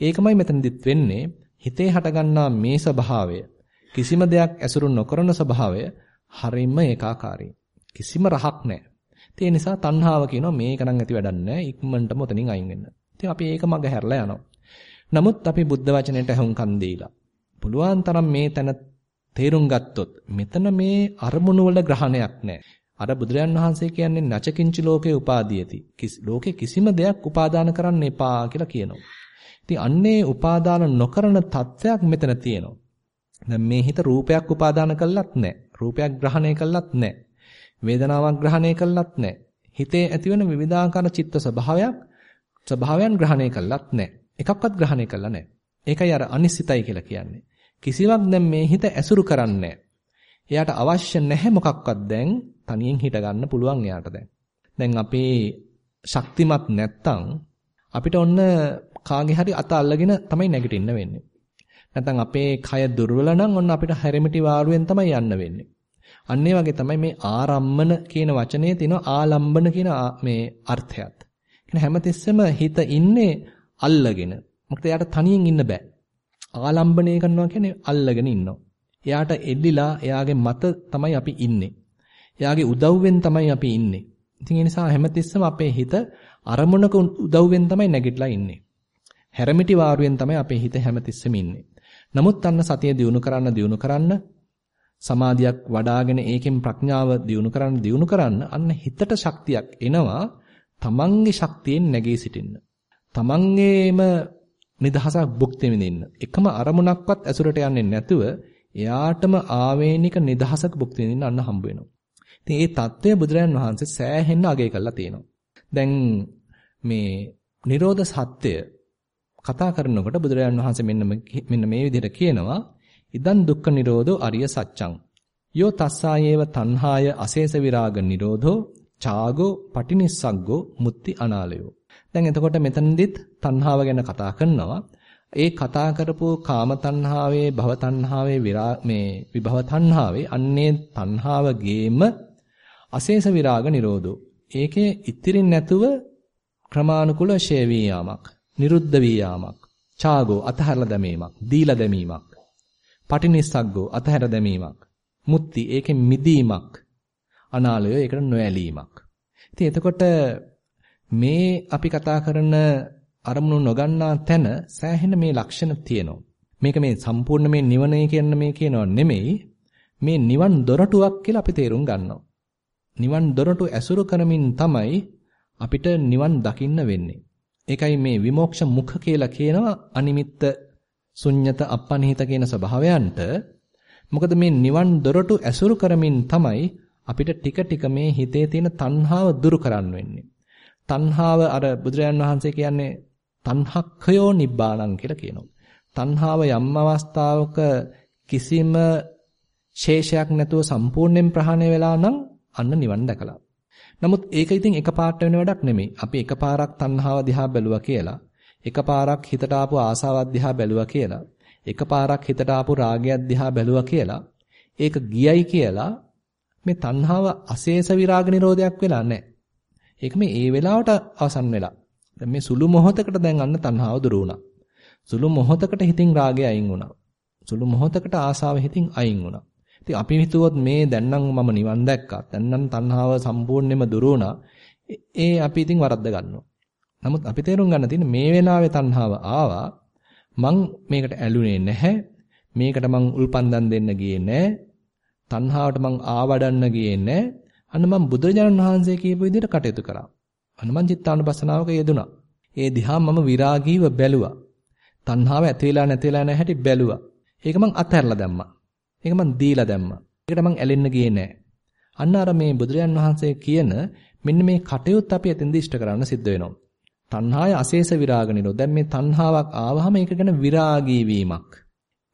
ඒකමයි මෙතනදිත් වෙන්නේ හිතේ හටගන්නා මේ ස්වභාවය කිසිම දෙයක් ඇසුරු නොකරන ස්වභාවය හරින්ම ඒකාකාරී. කිසිම රහක් නැහැ. ඒ නිසා තණ්හාව කියනවා මේක නම් ඇති වැඩක් නැහැ. ඉක්මනටම උතනින් අයින් වෙන්න. ඉතින් අපි ඒක මග හැරලා යනවා. නමුත් අපි බුද්ධ වචනයට අහුම්කන් දීලා පුළුවන් තරම් මේ තැන තේරුම් ගත්තොත් මෙතන මේ අරමුණු වල ග්‍රහණයක් නැහැ. අර බුදුරයන් වහන්සේ කියන්නේ නචකින්ච ලෝකේ උපාදීයති. ලෝකේ කිසිම දෙයක් උපාදාන කරන්න එපා කියලා කියනවා. ඉතින් අන්නේ උපාදාන නොකරන තත්වයක් මෙතන තියෙනවා. දැන් මේ හිත රූපයක් උපාදාන කළත් නැහැ. රූපයක් ග්‍රහණය කළත් නැහැ. වේදනාවක් ග්‍රහණය කළත් නැහැ. හිතේ ඇතිවන විවිධාකාර චිත්ත ස්වභාවයක් ස්වභාවයන් ග්‍රහණය කළත් නැහැ. එකක්වත් ග්‍රහණය කළා නැහැ. ඒකයි අර අනිශ්චිතයි කියලා කියන්නේ. කිසිවක් දැන් මේ හිත ඇසුරු කරන්නේ එයාට අවශ්‍ය නැහැ මොකක්වත් දැන් තනියෙන් හිට ගන්න පුළුවන් එයාට දැන්. දැන් අපේ ශක්තිමත් නැත්තම් අපිට ඔන්න කාගේ හරි අත අල්ලගෙන තමයි නැගිටින්න වෙන්නේ. නැත්නම් අපේ කය දුර්වල නම් ඔන්න අපිට හැරමිටි වාරුවෙන් තමයි යන්න වෙන්නේ. අන්න වගේ තමයි මේ ආරම්මන කියන වචනේ තියෙන ආලම්බන කියන මේ අර්ථයත්. කියන හැමතිස්සෙම හිත ඉන්නේ අල්ලගෙන. මොකද එයාට තනියෙන් ඉන්න බෑ. ආලම්බණය කරනවා කියන්නේ අල්ලගෙන ඉන්නවා. එයාට එල්ලිලා එයාගේ මත තමයි අපි ඉන්නේ. එයාගේ උදව්වෙන් තමයි අපි ඉන්නේ. ඉතින් ඒ නිසා හැමතිස්සම අපේ හිත අරමුණක උදව්වෙන් තමයි නැගිටලා ඉන්නේ. හැරමිටි වාරුවෙන් තමයි අපේ හිත හැමතිස්සෙම ඉන්නේ. නමුත් අන්න සතිය දියුණු කරන්න දියුණු කරන්න සමාධියක් වඩ아가න ඒකෙන් ප්‍රඥාව දියුණු කරන්න දියුණු කරන්න අන්න හිතට ශක්තියක් එනවා තමන්ගේ ශක්තියෙන් නැගී සිටින්න. තමන්ගේම නිදහසක් භුක්ති විඳින්න. එකම අරමුණක්වත් ඇසුරට යන්නේ නැතුව එයාටම ආවේනික නිදහසක භුක්ති විඳින්න අන්න හම්බ වෙනවා. ඉතින් මේ தත්ත්වය බුදුරජාන් වහන්සේ සෑහෙන්න අගය කරලා තියෙනවා. දැන් මේ Nirodha සත්‍යය කතා කරනකොට බුදුරජාන් වහන්සේ මෙන්න මෙන්න මේ විදිහට කියනවා ඉදන් දුක්ඛ නිරෝධෝ අරිය සත්‍යං යෝ තස්සායේව තණ්හාය අශේෂ විරාග නිරෝධෝ චාගෝ පටිනිස්සග්ගෝ මුත්‍ති අනාලයෝ දැන් එතකොට මෙතනදිත් තණ්හාව ගැන කතා කරනවා ඒ කතා කරපු කාම තණ්හාවේ භව තණ්හාවේ විරා මේ විභව තණ්හාවේ අන්නේ තණ්හාව ගේම අශේෂ විරාග නිරෝධෝ ඒකේ ඉතිරින් නැතුව ක්‍රමානුකූල ෂේවී යාමක් නිරුද්ධ වී යාමක්. ඡාගෝ අතහැරලා දැමීමක්. දීලා දැමීමක්. පටිනිස්සග්ගෝ අතහැර දැමීමක්. මුත්‍ති ඒකෙන් මිදීමක්. අනාලය ඒකට නොඇලීමක්. ඉතින් එතකොට මේ අපි කතා කරන අරමුණු නොගන්නා තැන සෑහෙන මේ ලක්ෂණ තියෙනවා. මේක මේ සම්පූර්ණ මේ නිවනේ කියන මේ කියනවා නෙමෙයි මේ නිවන් දොරටුවක් කියලා අපි තේරුම් ගන්නවා. නිවන් දොරටු ඇසුරු කරමින් තමයි අපිට නිවන් දකින්න වෙන්නේ. ඒකයි මේ විමෝක්ෂ මුඛ කියලා කියනවා අනිමිත්ත ශුන්්‍යත අපනිහිත කියන ස්වභාවයන්ට මොකද මේ නිවන් දොරටු ඇසුරු කරමින් තමයි අපිට ටික ටික මේ හිතේ තියෙන තණ්හාව දුරු කරන්න වෙන්නේ. තණ්හාව අර බුදුරජාන් වහන්සේ කියන්නේ තණ්හක්ඛයෝ නිබ්බාණං කියලා කියනවා. තණ්හාව යම් අවස්ථාවක කිසිම ශේෂයක් නැතුව සම්පූර්ණයෙන් ප්‍රහාණය වෙලා නම් අන්න නිවන් දැකලා. නමුත් ඒක ඉතින් එකපාරට වෙන වැඩක් නෙමෙයි. අපි එකපාරක් තණ්හාව දිහා බැලුවා කියලා, එකපාරක් හිතට ආපු ආසාවක් දිහා බැලුවා කියලා, එකපාරක් හිතට ආපු රාගයක් දිහා බැලුවා කියලා, ඒක ගියයි කියලා මේ තණ්හාව අශේෂ විරාග නිරෝධයක් වෙලා නැහැ. ඒක මේ ඒ වෙලාවට අවසන් වෙලා. දැන් මේ සුළු මොහොතකට දැන් අන්න තණ්හාව දුරු වුණා. සුළු මොහොතකට හිතින් රාගය අයින් වුණා. සුළු මොහොතකට ආසාව හිතින් අයින් වුණා. ඉතින් අපි හිතුවොත් මේ දැන් නම් මම නිවන් දැක්කා. දැන් නම් තණ්හාව සම්පූර්ණයෙන්ම දුරු වුණා. ඒ අපි ඉතින් වරද්ද ගන්නවා. නමුත් අපි තේරුම් ගන්න තියෙන්නේ මේ වෙලාවේ තණ්හාව ආවා. මං මේකට ඇලුනේ නැහැ. මේකට මං උල්පන්දම් දෙන්න ගියේ නැහැ. තණ්හාවට මං ආවඩන්න ගියේ නැහැ. අන්න මං බුදුරජාණන් වහන්සේ කියපු විදිහට කටයුතු කරා. අන්න මං චිත්තානුපස්සනාවක යෙදුණා. ඒ දිහා මම විරාගීව බැලුවා. තණ්හාව ඇති වෙලා නැති වෙලා නැහැටි බැලුවා. ඒක මං අත්හැරලා දැම්මා. ඒක මං දීලා දැම්මා. ඒකට මං ඇලෙන්න ගියේ නැහැ. අන්න අර මේ බුදුරජාන් වහන්සේ කියන මෙන්න මේ කටයුත්ත අපි එතෙන්ද ඉෂ්ට කරන්න සිද්ධ වෙනවා. තණ්හාය අශේෂ විරාග නිරෝධ. දැන් මේ තණ්හාවක් ආවහම ඒක ගැන විරාගී වීමක්.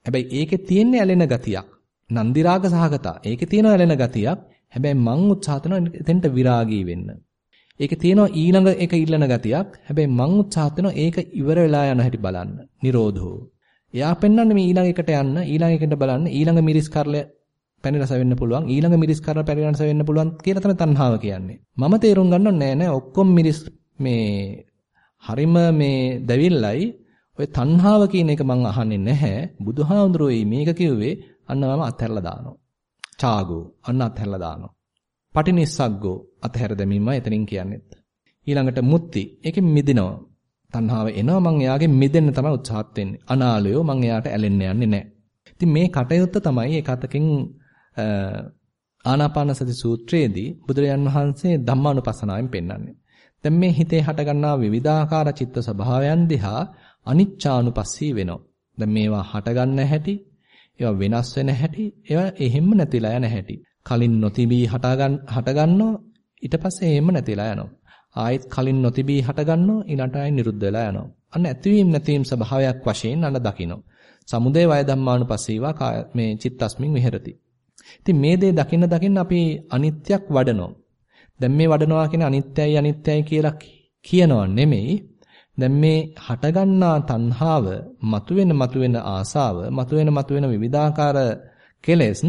හැබැයි ඒකේ තියෙන ඇලෙන ගතියක්. නන්දි රාග සහගතා. ඒකේ තියෙන ඇලෙන ගතියක්. හැබැයි මං උත්සාහ කරනවා එතෙන්ට විරාගී වෙන්න. ඒකේ තියෙනවා ඊළඟ එක ඉල්ලන ගතියක්. හැබැයි මං උත්සාහ කරනවා ඒක ඉවර වෙලා යන හැටි බලන්න. නිරෝධෝ. එයා පෙන්වන්නේ මේ ඊළඟ එකට යන්න, ඊළඟ එකට බලන්න, ඊළඟ මිරිස් කරලය පැණි රස වෙන්න පුළුවන්, ඊළඟ මිරිස් කරල පැණි රස වෙන්න පුළුවන් කියලා තමයි තණ්හාව කියන්නේ. මම තේරුම් ගන්නව නෑ නෑ ඔක්කොම මිරිස් මේ හරිම මේ දැවිල්ලයි ඔය තණ්හාව කියන එක මං අහන්නේ නැහැ. බුදුහාඳුරෝයි මේක කිව්වේ අන්න මම අත්හැරලා දානවා. චාගෝ අන්න අත්හැරලා දානවා. පටිනිස්සග්ගෝ අතහැර දැමීමයි එතනින් කියන්නේත්. ඊළඟට මුත්‍ති ඒකෙන් මිදිනවා. තණ්හාව එනවා මං එයාගෙන් මිදෙන්න තමයි උත්සාහත් වෙන්නේ. අනාලයෝ මං එයාට ඇලෙන්න යන්නේ නැහැ. ඉතින් මේ කටයුත්ත තමයි ඒකතකින් ආනාපාන සති සූත්‍රයේදී බුදුරජාන් වහන්සේ ධම්මානුපස්සනාවෙන් පෙන්වන්නේ. දැන් මේ හිතේ හටගන්නා විවිධාකාර චිත්ත ස්වභාවයන් දිහා අනිච්චානුපස්සී වෙනවා. දැන් මේවා හටගන්න හැටි, ඒවා වෙනස් වෙන හැටි, ඒවා එහෙම්ම නැතිලා යන හැටි. කලින් නොතිබී හටගන්නවා ඊට පස්සේ එහෙම නැතිලා යනවා. ආයෙත් කලින් නොතිබී හටගන්නවා ඊළඟට ආයෙ නිරුද්ධ වෙලා යනවා. අන්න ඇතිවීම නැතිවීම ස්වභාවයක් වශයෙන් අන්න දකිනවා. සමුදය වය ධම්මානුපස්සීවා මේ චිත්තස්මින් විහෙරති. ඉතින් මේ දේ දකින්න දකින්න අපි අනිත්‍යක් වඩනවා. දැන් මේ වඩනවා කියන අනිත්‍යයි අනිත්‍යයි කියලා කියනවා නෙමෙයි. දැන් මේ හටගන්නා තණ්හාව, මතුවෙන මතුවෙන ආසාව, මතුවෙන මතුවෙන විවිධාකාර කෙලෙස්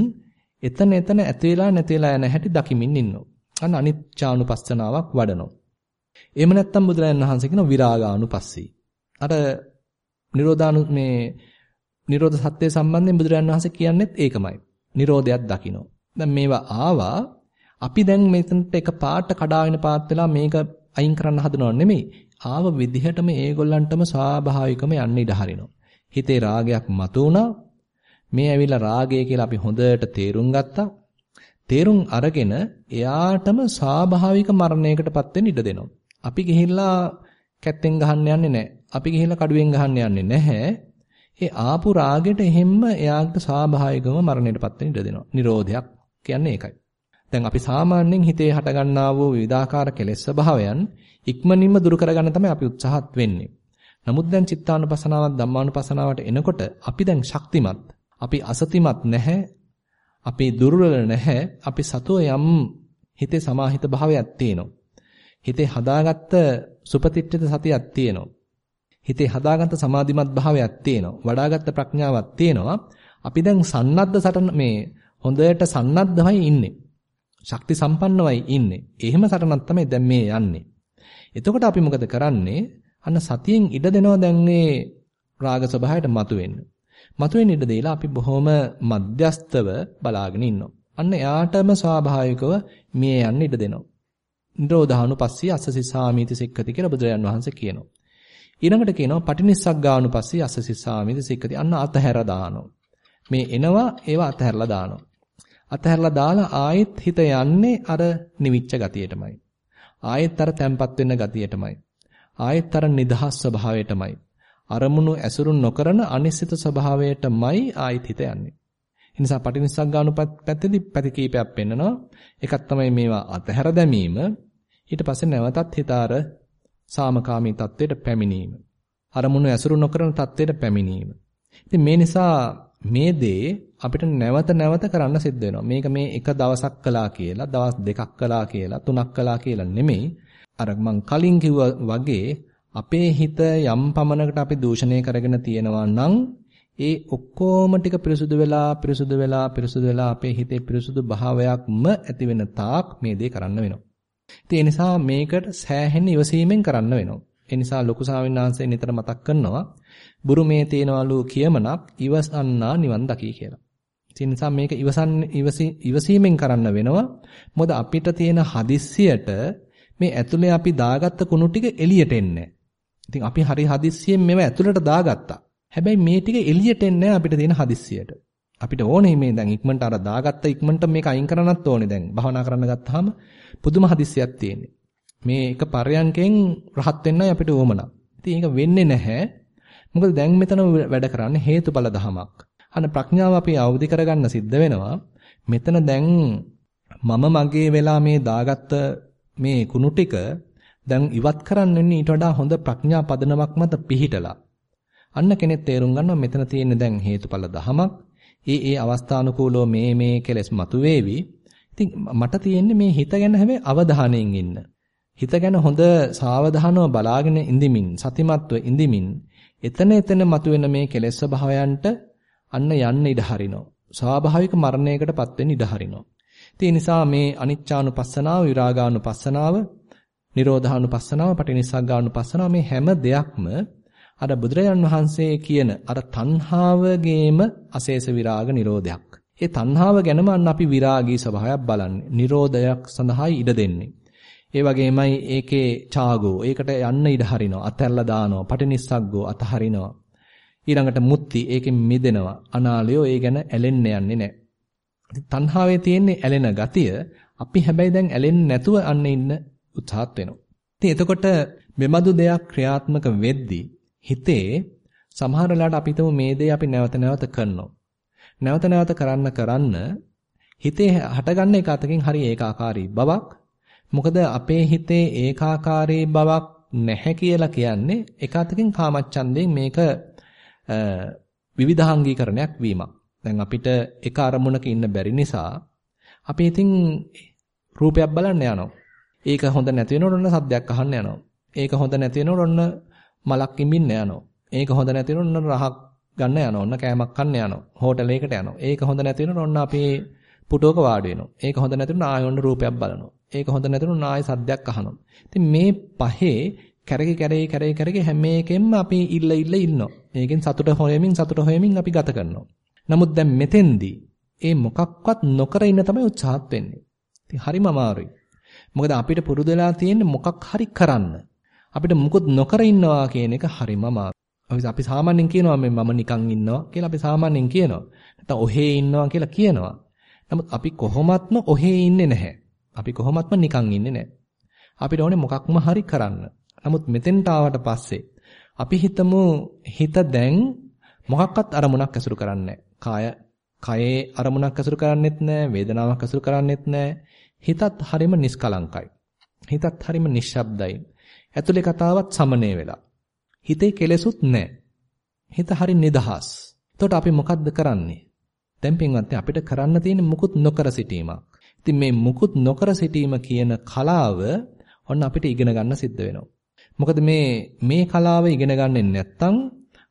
එතන එතන ඇති වෙලා නැති වෙලා යන හැටි දකිමින් ඉන්නවා. අන්න අනිච්චානුපස්සනාවක් වඩනවා. එහෙම නැත්නම් බුදුරජාණන් වහන්සේ කියන විරාගානුපස්සී. අර නිරෝධානු මේ නිරෝධ සත්‍ය සම්බන්ධයෙන් බුදුරජාණන් වහන්සේ කියන්නේත් ඒකමයි. නිරෝධයක් දකින්න. දැන් මේවා ආවා අපි දැන් මෙතනට එක පාට කඩාගෙන පාත් වෙලා මේක අයින් කරන්න හදනව නෙමෙයි. ආව විදිහටම ඒගොල්ලන්ටම ස්වාභාවිකම යන්න ඉඩ හරිනවා. හිතේ රාගයක් මතුවුණා. මේ ඇවිල්ලා රාගය කියලා අපි හොඳට තේරුම් ගත්තා. තේරුම් අරගෙන එයාටම ස්වාභාවික මරණයකටපත් වෙන්න ඉඩ දෙනවා. අපි ගිහිල්ලා කැත්තෙන් ගහන්න යන්නේ නැහැ. අපි ගිහිල්ලා කඩුවෙන් ගහන්න යන්නේ නැහැ. ඒ ආපු රාගෙට එහෙම්ම එයාට ස්වාභාවිකව මරණයටපත් වෙන්න ඉඩ දෙනවා. නිරෝධයක් කියන්නේ ඒකයි. දැන් අපි සාමාන්‍යයෙන් හිතේ හටගන්නා වූ විවිධාකාර කෙලෙස් ස්වභාවයන් ඉක්මනින්ම දුරු කරගන්න තමයි අපි උත්සාහත් වෙන්නේ. නමුත් දැන් චිත්තානුපසනාවක් ධම්මානුපසනාවට එනකොට අපි දැන් ශක්තිමත්. අපි අසතිමත් නැහැ. අපි දුර්වල නැහැ. අපි සතුව යම් හිතේ සමාහිත භාවයක් තියෙනවා. හිතේ හදාගත්ත සුපතිට්ඨිත සතියක් තියෙනවා. හිතේ හදාගත්ත සමාධිමත් භාවයක් තියෙනවා. වඩාගත්ත ප්‍රඥාවක් තියෙනවා. අපි දැන් සන්නද්ධ සටන මේ හොඳට සන්නද්ධවයි ඉන්නේ. ශක්ති සම්පන්නවයි ඉන්නේ. එහෙම සටනක් තමයි දැන් මේ යන්නේ. එතකොට අපි මොකද කරන්නේ? අන්න සතියෙන් ඉඩ දෙනවා දැන් මේ රාග ස්වභාවයට මතුවෙන්න. මතුවෙන්න ඉඩ දීලා අපි බොහොම මධ්‍යස්තව බලාගෙන ඉන්නවා. අන්න එයාටම ස්වාභාවිකව මේ යන්න ඉඩ දෙනවා. නිරෝධානුපස්සී අස්සසිසාමීති සික්කති කියලා බුදුරජාන් වහන්සේ කියනවා. ඊළඟට කියනවා පටිනිස්සග්ගානුපස්සී අස්සසිසාමීති සික්කති. අන්න අතහැර දානවා. මේ එනවා ඒවා අතහැරලා දානවා. අතහැරලා දාලා ආයෙත් හිත යන්නේ අර නිවිච්ච ගතියටමයි. ආයෙත් අර තැම්පත් වෙන්න ගතියටමයි. ආයෙත් අර නිදහස් ස්වභාවයටමයි. අරමුණු ඇසුරු නොකරන අනිශ්චිත ස්වභාවයටමයි ආයෙත් හිත යන්නේ. ඒ නිසා පටිනිස්සග්ගානුපැත්තේදී පැති කීපයක් පෙන්නනවා. එකක් තමයි මේවා අතහැර දැමීම. ඊට පස්සේ නැවතත් හිත අර සාමකාමී තත්වයට පැමිණීම. අරමුණු ඇසුරු නොකරන තත්වයට පැමිණීම. ඉතින් මේ නිසා මේ දේ අපිට නැවත නැවත කරන්න සිද්ධ වෙනවා. මේක මේ එක දවසක් කළා කියලා, දවස් දෙකක් කළා කියලා, තුනක් කළා කියලා නෙමෙයි. අර මං කලින් කිව්වා වගේ අපේ හිත යම් පමණකට අපි දූෂණය කරගෙන තියෙනවා නම් ඒ ඔක්කොම ටික පිරිසුදු වෙලා පිරිසුදු වෙලා පිරිසුදු වෙලා අපේ හිතේ පිරිසුදු භාවයක්ම ඇති වෙන තාක් මේ දේ කරන්න වෙනවා. ඉතින් ඒ නිසා මේකට සෑහෙන ඉවසීමෙන් කරන්න වෙනවා. ඒ නිසා ලොකු ශාවින් වහන්සේ නිතර මතක් කරනවා බුරුමේ තේනවලු කියමනක් ඉවසන්නා නිවන් දකි කියලා. ඒ නිසා මේක ඉවසන් ඉවසීමෙන් කරන්න වෙනවා. මොකද අපිට තියෙන හදිස්සියට මේ ඇතුලේ අපි දාගත්ත කුණු ටික එළියට එන්නේ ඉතින් අපි හරි හදිස්සියෙන් මේව ඇතුලට දාගත්තා. හැබැයි මේ ටික එළියට එන්නේ අපිට තියෙන හදිස්සියට. අපිට ඕනේ මේ දැන් ඉක්මනට අර දාගත්ත ඉක්මනට මේක අයින් කරන්නත් ඕනේ දැන්. භවනා කරන්න ගත්තාම පුදුම හදිස්සියක් තියෙන්නේ. මේ එක පරයන්කෙන් රහත් වෙන්නයි අපිට ඕමනා. ඉතින් ඒක වෙන්නේ නැහැ. මොකද දැන් මෙතන වැඩ කරන්නේ හේතුඵල ධමයක්. අන්න ප්‍රඥාව අපි අවදි කරගන්න සිද්ධ වෙනවා. මෙතන දැන් මම මගේ වෙලා මේ දාගත්ත මේ කුණු ටික දැන් ඉවත් කරන්න වෙන්නේ ඊට වඩා හොඳ ප්‍රඥා පදනමක් මත පිහිටලා. අන්න කෙනෙක් තේරුම් ගන්නවා මෙතන තියෙන්නේ දැන් හේතුඵල දහමක්. ඒ ඒ අවස්ථානුකූලව මේ මේ කෙලෙස් මතුවේවි. ඉතින් මට තියෙන්නේ මේ හිත ගැන හැබැයි අවධානයෙන් ඉන්න. හිත ගැන හොඳ සාවධානව බලාගෙන ඉඳිමින් සතිමත්ව ඉඳිමින් එතන එතන මතුවෙන මේ කෙලෙස් ස්වභාවයන්ට අන්න යන්න ඉඩ හරිනවා. ස්වාභාවික මරණයකටපත් වෙන්න ඉඩ හරිනවා. ඒ නිසා මේ අනිච්චානුපස්සනාව, විරාගානුපස්සනාව, නිරෝධානුපස්සනාව, පටිනිස්සග්ගානුපස්සනාව මේ හැම දෙයක්ම අර බුදුරජාන් වහන්සේ කියන අර තණ්හාවගේම අශේෂ විරාග නිරෝධයක්. ඒ තණ්හාව ගැනම අන්න අපි විරාගී ස්වභාවයක් බලන්නේ. නිරෝධයක් සඳහායි ඉඩ දෙන්නේ. ඒ වගේමයි ඒකේ ඡාගෝ ඒකට යන්න ඉඩ හරිනවා. අතැල්ලා දානවා. පටිනිස්සග්ගෝ අතහරිනවා. ඊළඟට මුත්‍ති ඒකෙන් මිදෙනවා. අනාලයෝ ඒ ගැන ඇලෙන්න යන්නේ නැහැ. තණ්හාවේ තියෙන්නේ ඇලෙන ගතිය. අපි හැබැයි දැන් ඇලෙන්නේ නැතුව අන්න ඉන්න උත්සාහත් වෙනවා. ඉතින් එතකොට මෙබඳු දෙයක් ක්‍රියාත්මක වෙද්දී හිතේ සමහර වෙලාවට අපි මේ දේ අපි නැවත නැවත කරනවා. නැවත නැවත කරන්න කරන්න හිතේ හටගන්න එක අතකින් හරි ඒකාකාරී බවක්. මොකද අපේ හිතේ ඒකාකාරී බවක් නැහැ කියලා කියන්නේ එක අතකින් කාමච්ඡන්දයෙන් මේක විවිධාංගීකරණයක් වීමක්. දැන් අපිට එක අරමුණක ඉන්න බැරි නිසා අපි ඉතින් රූපයක් බලන්න යනවා. ඒක හොඳ නැති වෙනකොට ඔන්න සද්දයක් අහන්න යනවා. ඒක හොඳ නැති වෙනකොට ඔන්න මලක් ඉඹින්න යනවා. ඒක හොඳ නැති වෙනකොට ඔන්න රහක් ගන්න යනවා. ඔන්න කෑමක් කන්න යනවා. හෝටලයකට යනවා. ඒක හොඳ නැති වෙනකොට ඔන්න අපි පුටුවක වාඩි වෙනවා. ඒක හොඳ නැති වෙනකොට ආයෙ ඔන්න රූපයක් බලනවා. ඒක හොඳ නැති වෙනකොට ආයෙ සද්දයක් අහනවා. ඉතින් මේ පහේ කැරකි කැරේ කැරේ කැරේ හැම එකෙන්ම අපි ඉල්ල ඉල්ල ඉන්නවා. මේකෙන් සතුට හොයමින් සතුට හොයමින් අපි ගත කරනවා. නමුත් දැන් මෙතෙන්දී ඒ මොකක්වත් නොකර ඉන්න තමයි උත්සාහත් වෙන්නේ. ඉතින් හරිම අමාරුයි. මොකද අපිට පුරුදු වෙලා තියෙන්නේ මොකක් හරි කරන්න. අපිට මුකුත් නොකර ඉන්නවා කියන එක හරිම අමාරුයි. අපි සාමාන්‍යයෙන් කියනවා මේ මම නිකන් ඉන්නවා කියලා අපි සාමාන්‍යයෙන් කියනවා. නැත්නම් ඔහේ ඉන්නවා කියලා කියනවා. නමුත් අපි කොහොමත්ම ඔහේ ඉන්නේ නැහැ. අපි කොහොමත්ම නිකන් ඉන්නේ නැහැ. අපිට ඕනේ මොකක්ම හරි කරන්න. නමුත් මෙතෙන්ට ආවට පස්සේ අපි හිතමු හිත දැන් මොකක්වත් අරමුණක් ඇසුරු කරන්නේ කාය කයේ අරමුණක් ඇසුරු කරන්නේත් නැහැ වේදනාවක් ඇසුරු කරන්නේත් නැහැ හිතත් හරිම නිස්කලංකයි. හිතත් හරිම නිශ්ශබ්දයි. ඇතුලේ කතාවත් සමනය වෙලා. හිතේ කෙලෙසුත් නැහැ. හිත හරි නිදහස්. එතකොට අපි මොකද්ද කරන්නේ? දැන් පින්වත්නි අපිට කරන්න තියෙන්නේ මුකුත් නොකර සිටීමක්. ඉතින් මේ මුකුත් නොකර සිටීම කියන කලාව ඔන්න අපිට ඉගෙන ගන්න සිද්ධ වෙනවා. මොකද මේ මේ කලාව ඉගෙන ගන්නේ නැත්නම්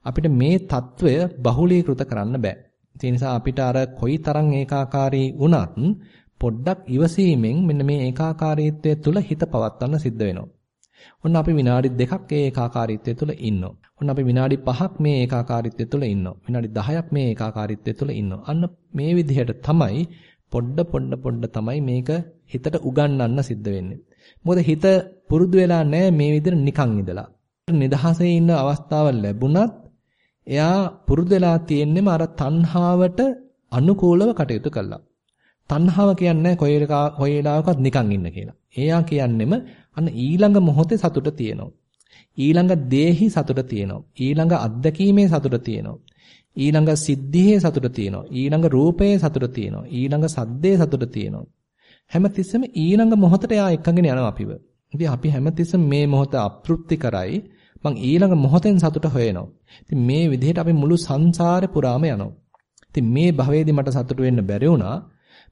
අපිට මේ తত্ত্বය බහුලීකృత කරන්න බෑ. ඒ නිසා අපිට අර කොයි තරම් ඒකාකාරී වුණත් පොඩ්ඩක් ඉවසීමෙන් මෙන්න මේ ඒකාකාරීත්වය තුල හිත පවත්වන්න සිද්ධ වෙනවා. ඔන්න අපි විනාඩි දෙකක් ඒ ඒකාකාරීත්වය තුල ඉන්නවා. ඔන්න අපි විනාඩි 5ක් මේ ඒකාකාරීත්වය තුල ඉන්නවා. විනාඩි 10ක් මේ ඒකාකාරීත්වය තුල ඉන්නවා. අන්න මේ විදිහට තමයි පොඩ පොඩ පොඩ තමයි මේක හිතට උගන්වන්න සිද්ධ වෙන්නේ. මොකද හිත පුරුදු වෙලා නැහැ මේ විදිහට නිකන් ඉඳලා. නිදහසේ ඉන්න අවස්ථාව ලැබුණත් එයා පුරුදු වෙලා තියෙන්නේම අර තණ්හාවට අනුකූලව කටයුතු කළා. තණ්හාව කියන්නේ කොයි වෙලාවකවත් නිකන් ඉන්න කියලා. එයා කියන්නෙම අන්න ඊළඟ මොහොතේ සතුට තියෙනවා. ඊළඟ දේහි සතුට තියෙනවා. ඊළඟ අත්දැකීමේ සතුට තියෙනවා. ඊළඟ සිද්ධියේ සතුට තියෙනවා. ඊළඟ රූපයේ සතුට තියෙනවා. ඊළඟ සද්දේ සතුට තියෙනවා. හැමතිස්සෙම ඊළඟ මොහොතට එයා එක්කගෙන යනවා අපිව. ඉතින් අපි හැමතිස්සෙම මේ මොහොත අප්‍රුප්ති කරයි මං ඊළඟ මොහොතෙන් සතුට හොයනවා. ඉතින් මේ විදිහට අපි මුළු සංසාරේ පුරාම යනවා. ඉතින් මේ භවයේදී මට සතුට වෙන්න බැරි වුණා.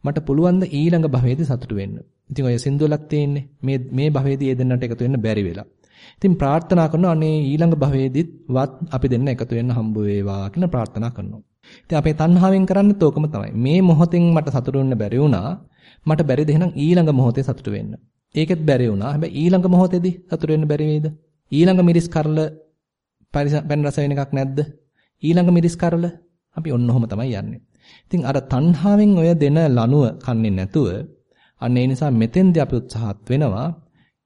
මට පුළුවන් ද ඊළඟ භවයේදී සතුට වෙන්න. ඉතින් ඔය සින්දුවලක් තියෙන්නේ මේ මේ භවයේදී ඒ දෙන්නට එකතු වෙන්න බැරි වෙලා. ඉතින් ප්‍රාර්ථනා කරනවා අනේ ඊළඟ භවයේදීත් වත් අපි දෙන්න එකතු වෙන්න හම්බ වේවා කියලා ප්‍රාර්ථනා කරනවා. ඉතින් අපේ තණ්හාවෙන් කරන්නේත් ඕකම තමයි. මේ මොහොතෙන් මට සතුට වෙන්න බැරි වුණා. මට බැරිද එහෙනම් ඊළඟ මොහොතේ සතුට වෙන්න. ඒකෙත් බැරි වුණා. හැබැයි ඊළඟ මොහොතේදී සතුට වෙන්න බැරි වේද? ඊළඟ මිරිස් කරල පැන් රස වෙන එකක් නැද්ද? ඊළඟ මිරිස් කරල අපි ඔන්න ඔහම තමයි යන්නේ. ඉතින් අර තණ්හාවෙන් ඔය දෙන ලනුව කන්නේ නැතුව අන්න ඒ නිසා මෙතෙන්දී අපි උත්සාහත් වෙනවා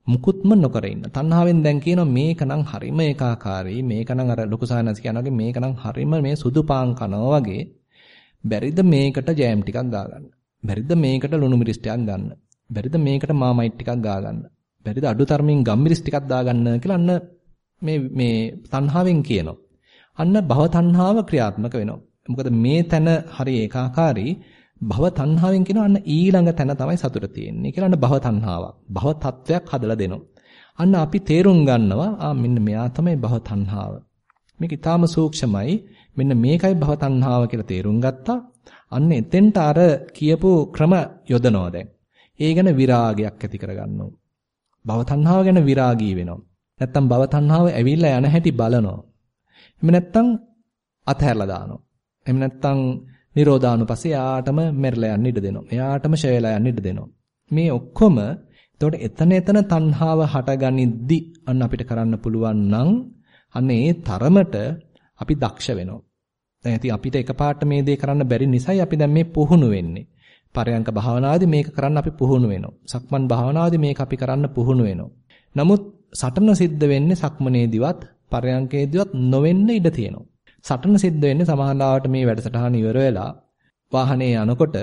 මුකුත්ම නොකර ඉන්න. තණ්හාවෙන් දැන් කියනවා මේකනම් හරිම ඒකාකාරී මේකනම් අර ලොකු සානස් කියනවා වගේ මේකනම් හරිම මේ සුදු පාන් කනවා වගේ බැරිද මේකට ජෑම් ටිකක් ගාගන්න. බැරිද මේකට ලුණු මිරිස් ටිකක් ගන්න. බැරිද මේකට මාමයිට් ටිකක් ගාගන්න. බැරිද අඩු තරමින් ගම්මිරිස් ටිකක් දාගන්න කියලා අන්න මේ මේ තණ්හාවෙන් කියනවා. අන්න භව තණ්හාව ක්‍රියාත්මක වෙනවා. මොකද මේ තන හරි ඒකාකාරී භව තණ්හාවෙන් කියන අන්න ඊළඟ තැන තමයි සතුට තියෙන්නේ කියලා අන්න භව තණ්හාවක්. භව තත්වයක් හදලා දෙනවා. අන්න අපි තේරුම් ගන්නවා ආ මෙන්න මෙයා තමයි භව තණ්හාව. මේක ඊටාම සූක්ෂමයි. මෙන්න මේකයි භව තණ්හාව කියලා තේරුම් ගත්තා. අන්න එතෙන්ට අර කියපු ක්‍රම යොදනවා දැන්. ඒ ගැන විරාගයක් ඇති කරගන්නවා. භව තණ්හාව ගැන විරාගී වෙනවා. නැත්තම් භව තණ්හාව ඇවිල්ලා යන හැටි බලනවා. එහෙම නැත්තම් අතහැරලා දානවා. එහෙම නැත්තම් නිරෝධානුපස්සේ යාටම මෙරලා යන්න ඉඩ දෙනවා. එයාටම ෂය වෙලා යන්න ඉඩ දෙනවා. මේ ඔක්කොම එතකොට එතන එතන තණ්හාව හටගනිද්දි අන්න අපිට කරන්න පුළුවන් නම් අන්න ඒ තරමට අපි දක්ෂ වෙනවා. දැන් ඉතින් අපිට එකපාරට මේ දේ කරන්න බැරි නිසායි අපි දැන් මේ පුහුණු වෙන්නේ. පරයන්ක භාවනාවේදී මේක කරන්න අපි පුහුණු වෙනවා. සක්මන් භාවනාවේදී මේක අපි කරන්න පුහුණු වෙනවා. නමුත් සටන සිද්ධ වෙන්නේ සක්මනේදිවත් පරයන්කේදිවත් නොවෙන්න ඉඩ තියෙනවා. සටන සිද්ධ වෙන්නේ සමහරවිට මේ වැඩසටහන ඉවර වෙලා වාහනේ යනකොට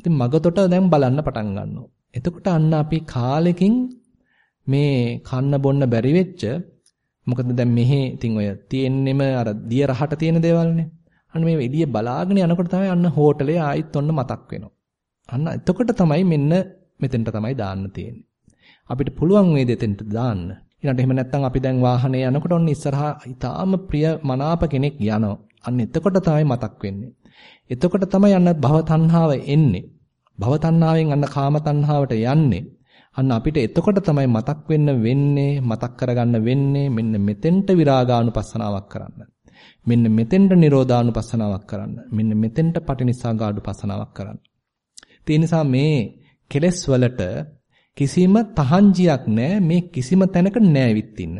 ඉතින් මගතොට දැන් බලන්න පටන් ගන්නවා. එතකොට අන්න අපි කාලෙකින් මේ කන්න බොන්න බැරි වෙච්ච මොකද දැන් මෙහි ඉතින් ඔය තියෙන්නෙම අර දිය රහට තියෙන දේවල්නේ. අන්න මේ එළිය බලාගෙන යනකොට තමයි අන්න හෝටලේ ආයිත් ඔන්න මතක් වෙනවා. අන්න එතකොට තමයි මෙන්න මෙතෙන්ට තමයි දාන්න තියෙන්නේ. අපිට පුළුවන් වේද එතෙන්ට දාන්න. ඊළඟට එහෙම නැත්නම් අපි දැන් වාහනේ යනකොට ඔන්න ඉස්සරහා ඊටාම ප්‍රිය මනාප කෙනෙක් යනවා. අන්න එතකොට තමයි මතක් වෙන්නේ. එතකොට තමයි අන්න භව තණ්හාව එන්නේ. භව තණ්හාවෙන් අන්න කාම තණ්හාවට යන්නේ. අන්න අපිට එතකොට තමයි මතක් වෙන්න වෙන්නේ, මතක් කරගන්න වෙන්නේ මෙන්න මෙතෙන්ට විරාගානුපස්සනාවක් කරන්න. මෙන්න මෙතෙන්ට නිරෝධානුපස්සනාවක් කරන්න. මෙන්න මෙතෙන්ට පටිනිස්සගානුපස්සනාවක් කරන්න. ඒ නිසා මේ කෙලෙස් වලට කිසිම තහංජියක් නැහැ මේ කිසිම තැනක නෑවිත් ඉන්න.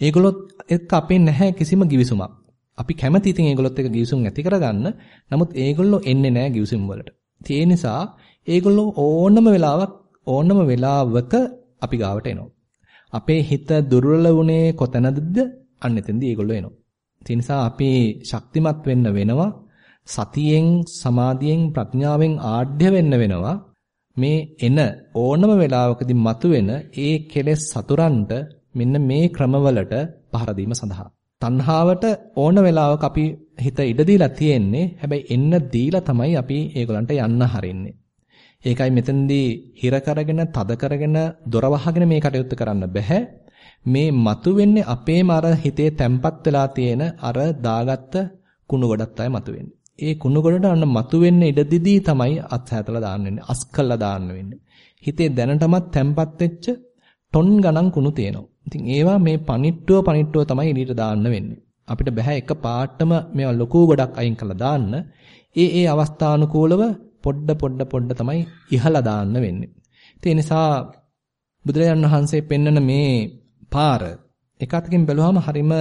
ඒගොල්ලොත් එක්ක අපේ නැහැ කිසිම givisුමක්. අපි කැමති ඉතින් ඒගොල්ලොත් එක්ක givisum ඇති කරගන්න. නමුත් ඒගොල්ලෝ එන්නේ නැහැ givisum වලට. ඒ නිසා ඒගොල්ලෝ ඕනම වෙලාවක් ඕනම වෙලාවක අපි ගාවට එනවා. අපේ හිත දුර්වල වුණේ කොතැනද? අන්න එතෙන්දී ඒගොල්ලෝ එනවා. ඒ නිසා අපි ශක්තිමත් වෙන්න වෙනවා. සතියෙන්, සමාධියෙන්, ප්‍රඥාවෙන් ආඩ්‍ය වෙන්න වෙනවා. මේ එන ඕනම වෙලාවකදී මතුවෙන ඒ කෙලෙස් සතුරන්ට මෙන්න මේ ක්‍රමවලට පහර දීම සඳහා. තණ්හාවට ඕන වෙලාවක අපි හිත ඉඩ දීලා තියෙන්නේ. හැබැයි එන්න දීලා තමයි අපි ඒගොල්ලන්ට යන්න හරින්නේ. ඒකයි මෙතනදී හිර කරගෙන, තද කරගෙන, දොර වහගෙන මේ කටයුත්ත කරන්න බෑ. මේ මතුවෙන්නේ අපේම අර හිතේ තැම්පත් වෙලා තියෙන අර දාගත්ත කුණු ගොඩක් තමයි මතුවෙන්නේ. ඒ කුණු ගොඩට අන්න මතුවෙන්න ඉඩ දිදී තමයි අත්හැතලා දාන්න වෙන්නේ. අස් කළා දාන්න වෙන්නේ. හිතේ දැනටමත් තැම්පත් වෙච්ච ටොන් ගණන් කුණු තියෙනවා. ඉතින් ඒවා මේ පනිට්ටුව පනිට්ටුව තමයි එළියට දාන්න වෙන්නේ. අපිට බෑ එක පාටම මේවා ලොකු ගොඩක් අයින් කරලා දාන්න. ඒ ඒ අවස්ථානුකූලව පොඩ පොඩ පොඩ තමයි ඉහලා දාන්න වෙන්නේ. ඒ නිසා බුදුරජාණන් වහන්සේ පෙන්වන මේ පාර එක අතකින් බැලුවම හරිම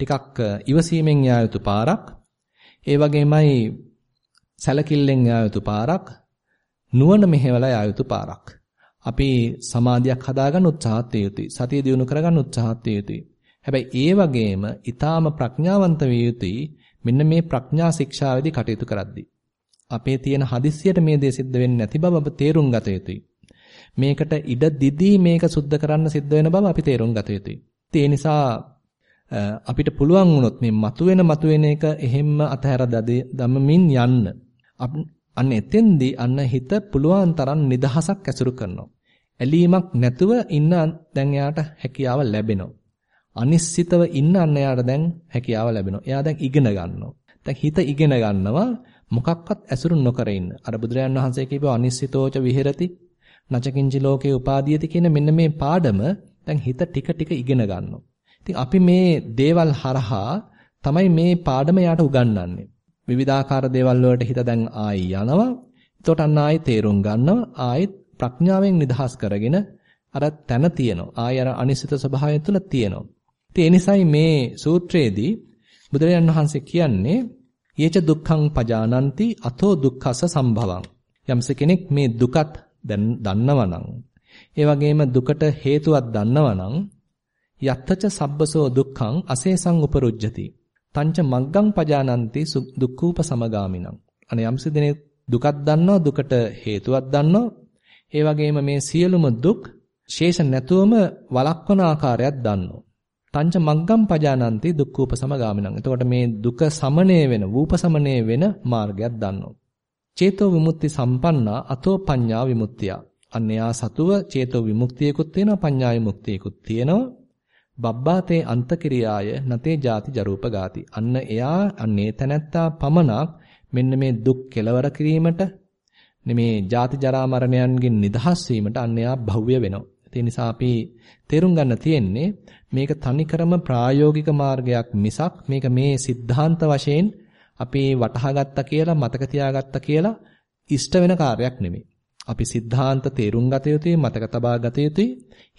ටිකක් ඉවසීමෙන් යා යුතු පාරක්. ඒ වගේමයි සැලකිල්ලෙන් යා යුතු පාරක් නුවණ මෙහෙवला යා යුතු පාරක්. අපි සමාධියක් හදාගන්න උත්සාහත් යුතුයි. සතිය දියුණු කරගන්න උත්සාහත් යුතුයි. හැබැයි ඒ වගේම ඊටාම ප්‍රඥාවන්ත විය යුතුයි. මෙන්න මේ ප්‍රඥා ශික්ෂාවේදී කටයුතු කරද්දී. අපේ තියෙන හදිස්සියට මේ දේ සිද්ධ වෙන්නේ නැති බව අප තේරුම් ගත යුතුයි. මේකට ඉඩ දිදී මේක සුද්ධ කරන්න සිද්ධ වෙන බව අපි තේරුම් ගත යුතුයි. ඒ නිසා අපිට පුළුවන් වුණොත් මේ මතුවෙන මතුවෙන එක එහෙම්ම අතහැර දමමින් යන්න. අන්න එතෙන්දී අන්න හිත පුළුවන් තරම් නිදහසක් ඇසුරු කරනවා. ඇලීමක් නැතුව ඉන්න දැන් එයාට හැකියාව ලැබෙනවා. අනිශ්චිතව ඉන්න අන්න එයාට දැන් හැකියාව ලැබෙනවා. එයා දැන් ඉගෙන ගන්නවා. දැන් හිත ඉගෙන ගන්නවා මොකක්වත් ඇසුරු නොකර ඉන්න. අර බුදුරජාණන් වහන්සේ කියපුව අනිශ්චිතෝච විහෙරති නචකින්චි ලෝකේ උපාදීයති කියන මෙන්න මේ පාඩම දැන් හිත ටික ටික ඉගෙන ගන්නවා. ඉතින් අපි මේ දේවල් හරහා තමයි මේ පාඩම යාට උගන්වන්නේ. විවිධාකාර දේවල් වලට හිත දැන් ආයි යනවා. එතකොට අන්න ආයි තේරුම් ගන්නවා. ආයිත් ප්‍රඥාවෙන් නිදහස් කරගෙන අර තන තියෙනවා. ආයි අර අනිසිත ස්වභාවය තුළ තියෙනවා. ඉතින් ඒ නිසායි මේ සූත්‍රයේදී බුදුරජාණන් වහන්සේ කියන්නේ යේච දුක්ඛං පජානಂತಿ අතෝ දුක්ඛස සම්භවං. යම්ස කෙනෙක් මේ දුකත් දන්නවනම් ඒ වගේම දුකට හේතුවක් දන්නවනම් යත්තච සබ්බසෝ දුක්ඛං අසේසං උපරුජ්ජති. තංච මග්ගං පජානಂತಿ දුක්ඛූප සමගාමිනං. අනේ යම්සි දිනේ දුකක් දන්නවා දුකට හේතුවක් දන්නවා. ඒ වගේම මේ සියලුම දුක් ශේෂ නැතුවම වළක්වන ආකාරයක් දන්නවා. තංච මග්ගම් පජානಂತಿ දුක්ඛූප සමගාමිනං. එතකොට මේ දුක සමනය වෙන, වූප සමනය වෙන මාර්ගයක් දන්නවා. චේතෝ විමුක්ති සම්පන්නා අතෝ පඤ්ඤා විමුක්තිය. අන්න එයා සතුව චේතෝ විමුක්තියකුත් තියෙනවා පඤ්ඤා විමුක්තියකුත් තියෙනවා. බබ්බාතේ අන්තකිරියාය නතේ ಜಾති ජරූපගාති. අන්න එයා අන්නේ තැනැත්තා පමණක් මෙන්න මේ දුක් කෙලවර කිරීමට මේ ජාති ජරා මරණයන්ගෙන් නිදහස් වීමට අන්න එයා භව්‍ය වෙනවා. ඒ නිසා අපි තේරුම් ගන්න තියෙන්නේ මේක තනිකරම ප්‍රායෝගික මාර්ගයක් මිසක් මේක මේ સિદ્ધාන්ත වශයෙන් අපි වටහාගත්තා කියලා මතක තියාගත්තා කියලා ඉෂ්ට වෙන කාර්යයක් නෙමෙයි. අපි સિદ્ધාන්ත තේරුම් ගත යුතුයි මතක තබා ගත යුතුයි.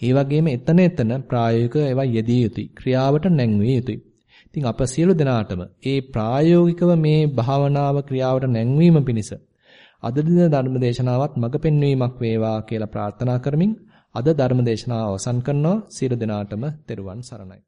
ඒ වගේම එතන එතන ප්‍රායෝගික ඒවා යෙදිය යුතුයි. ක්‍රියාවට නැංවිය යුතුයි. ඉතින් අප සියලු දෙනාටම මේ ප්‍රායෝගිකව මේ භාවනාව ක්‍රියාවට නැංවීම පිණිස අද දින ධර්ම දේශනාවත් මඟ පෙන්වීමක් වේවා කියලා ප්‍රාර්ථනා කරමින් අද ධර්ම දේශනාව අවසන් කරනවා. සියලු දෙනාටම තෙරුවන් සරණයි.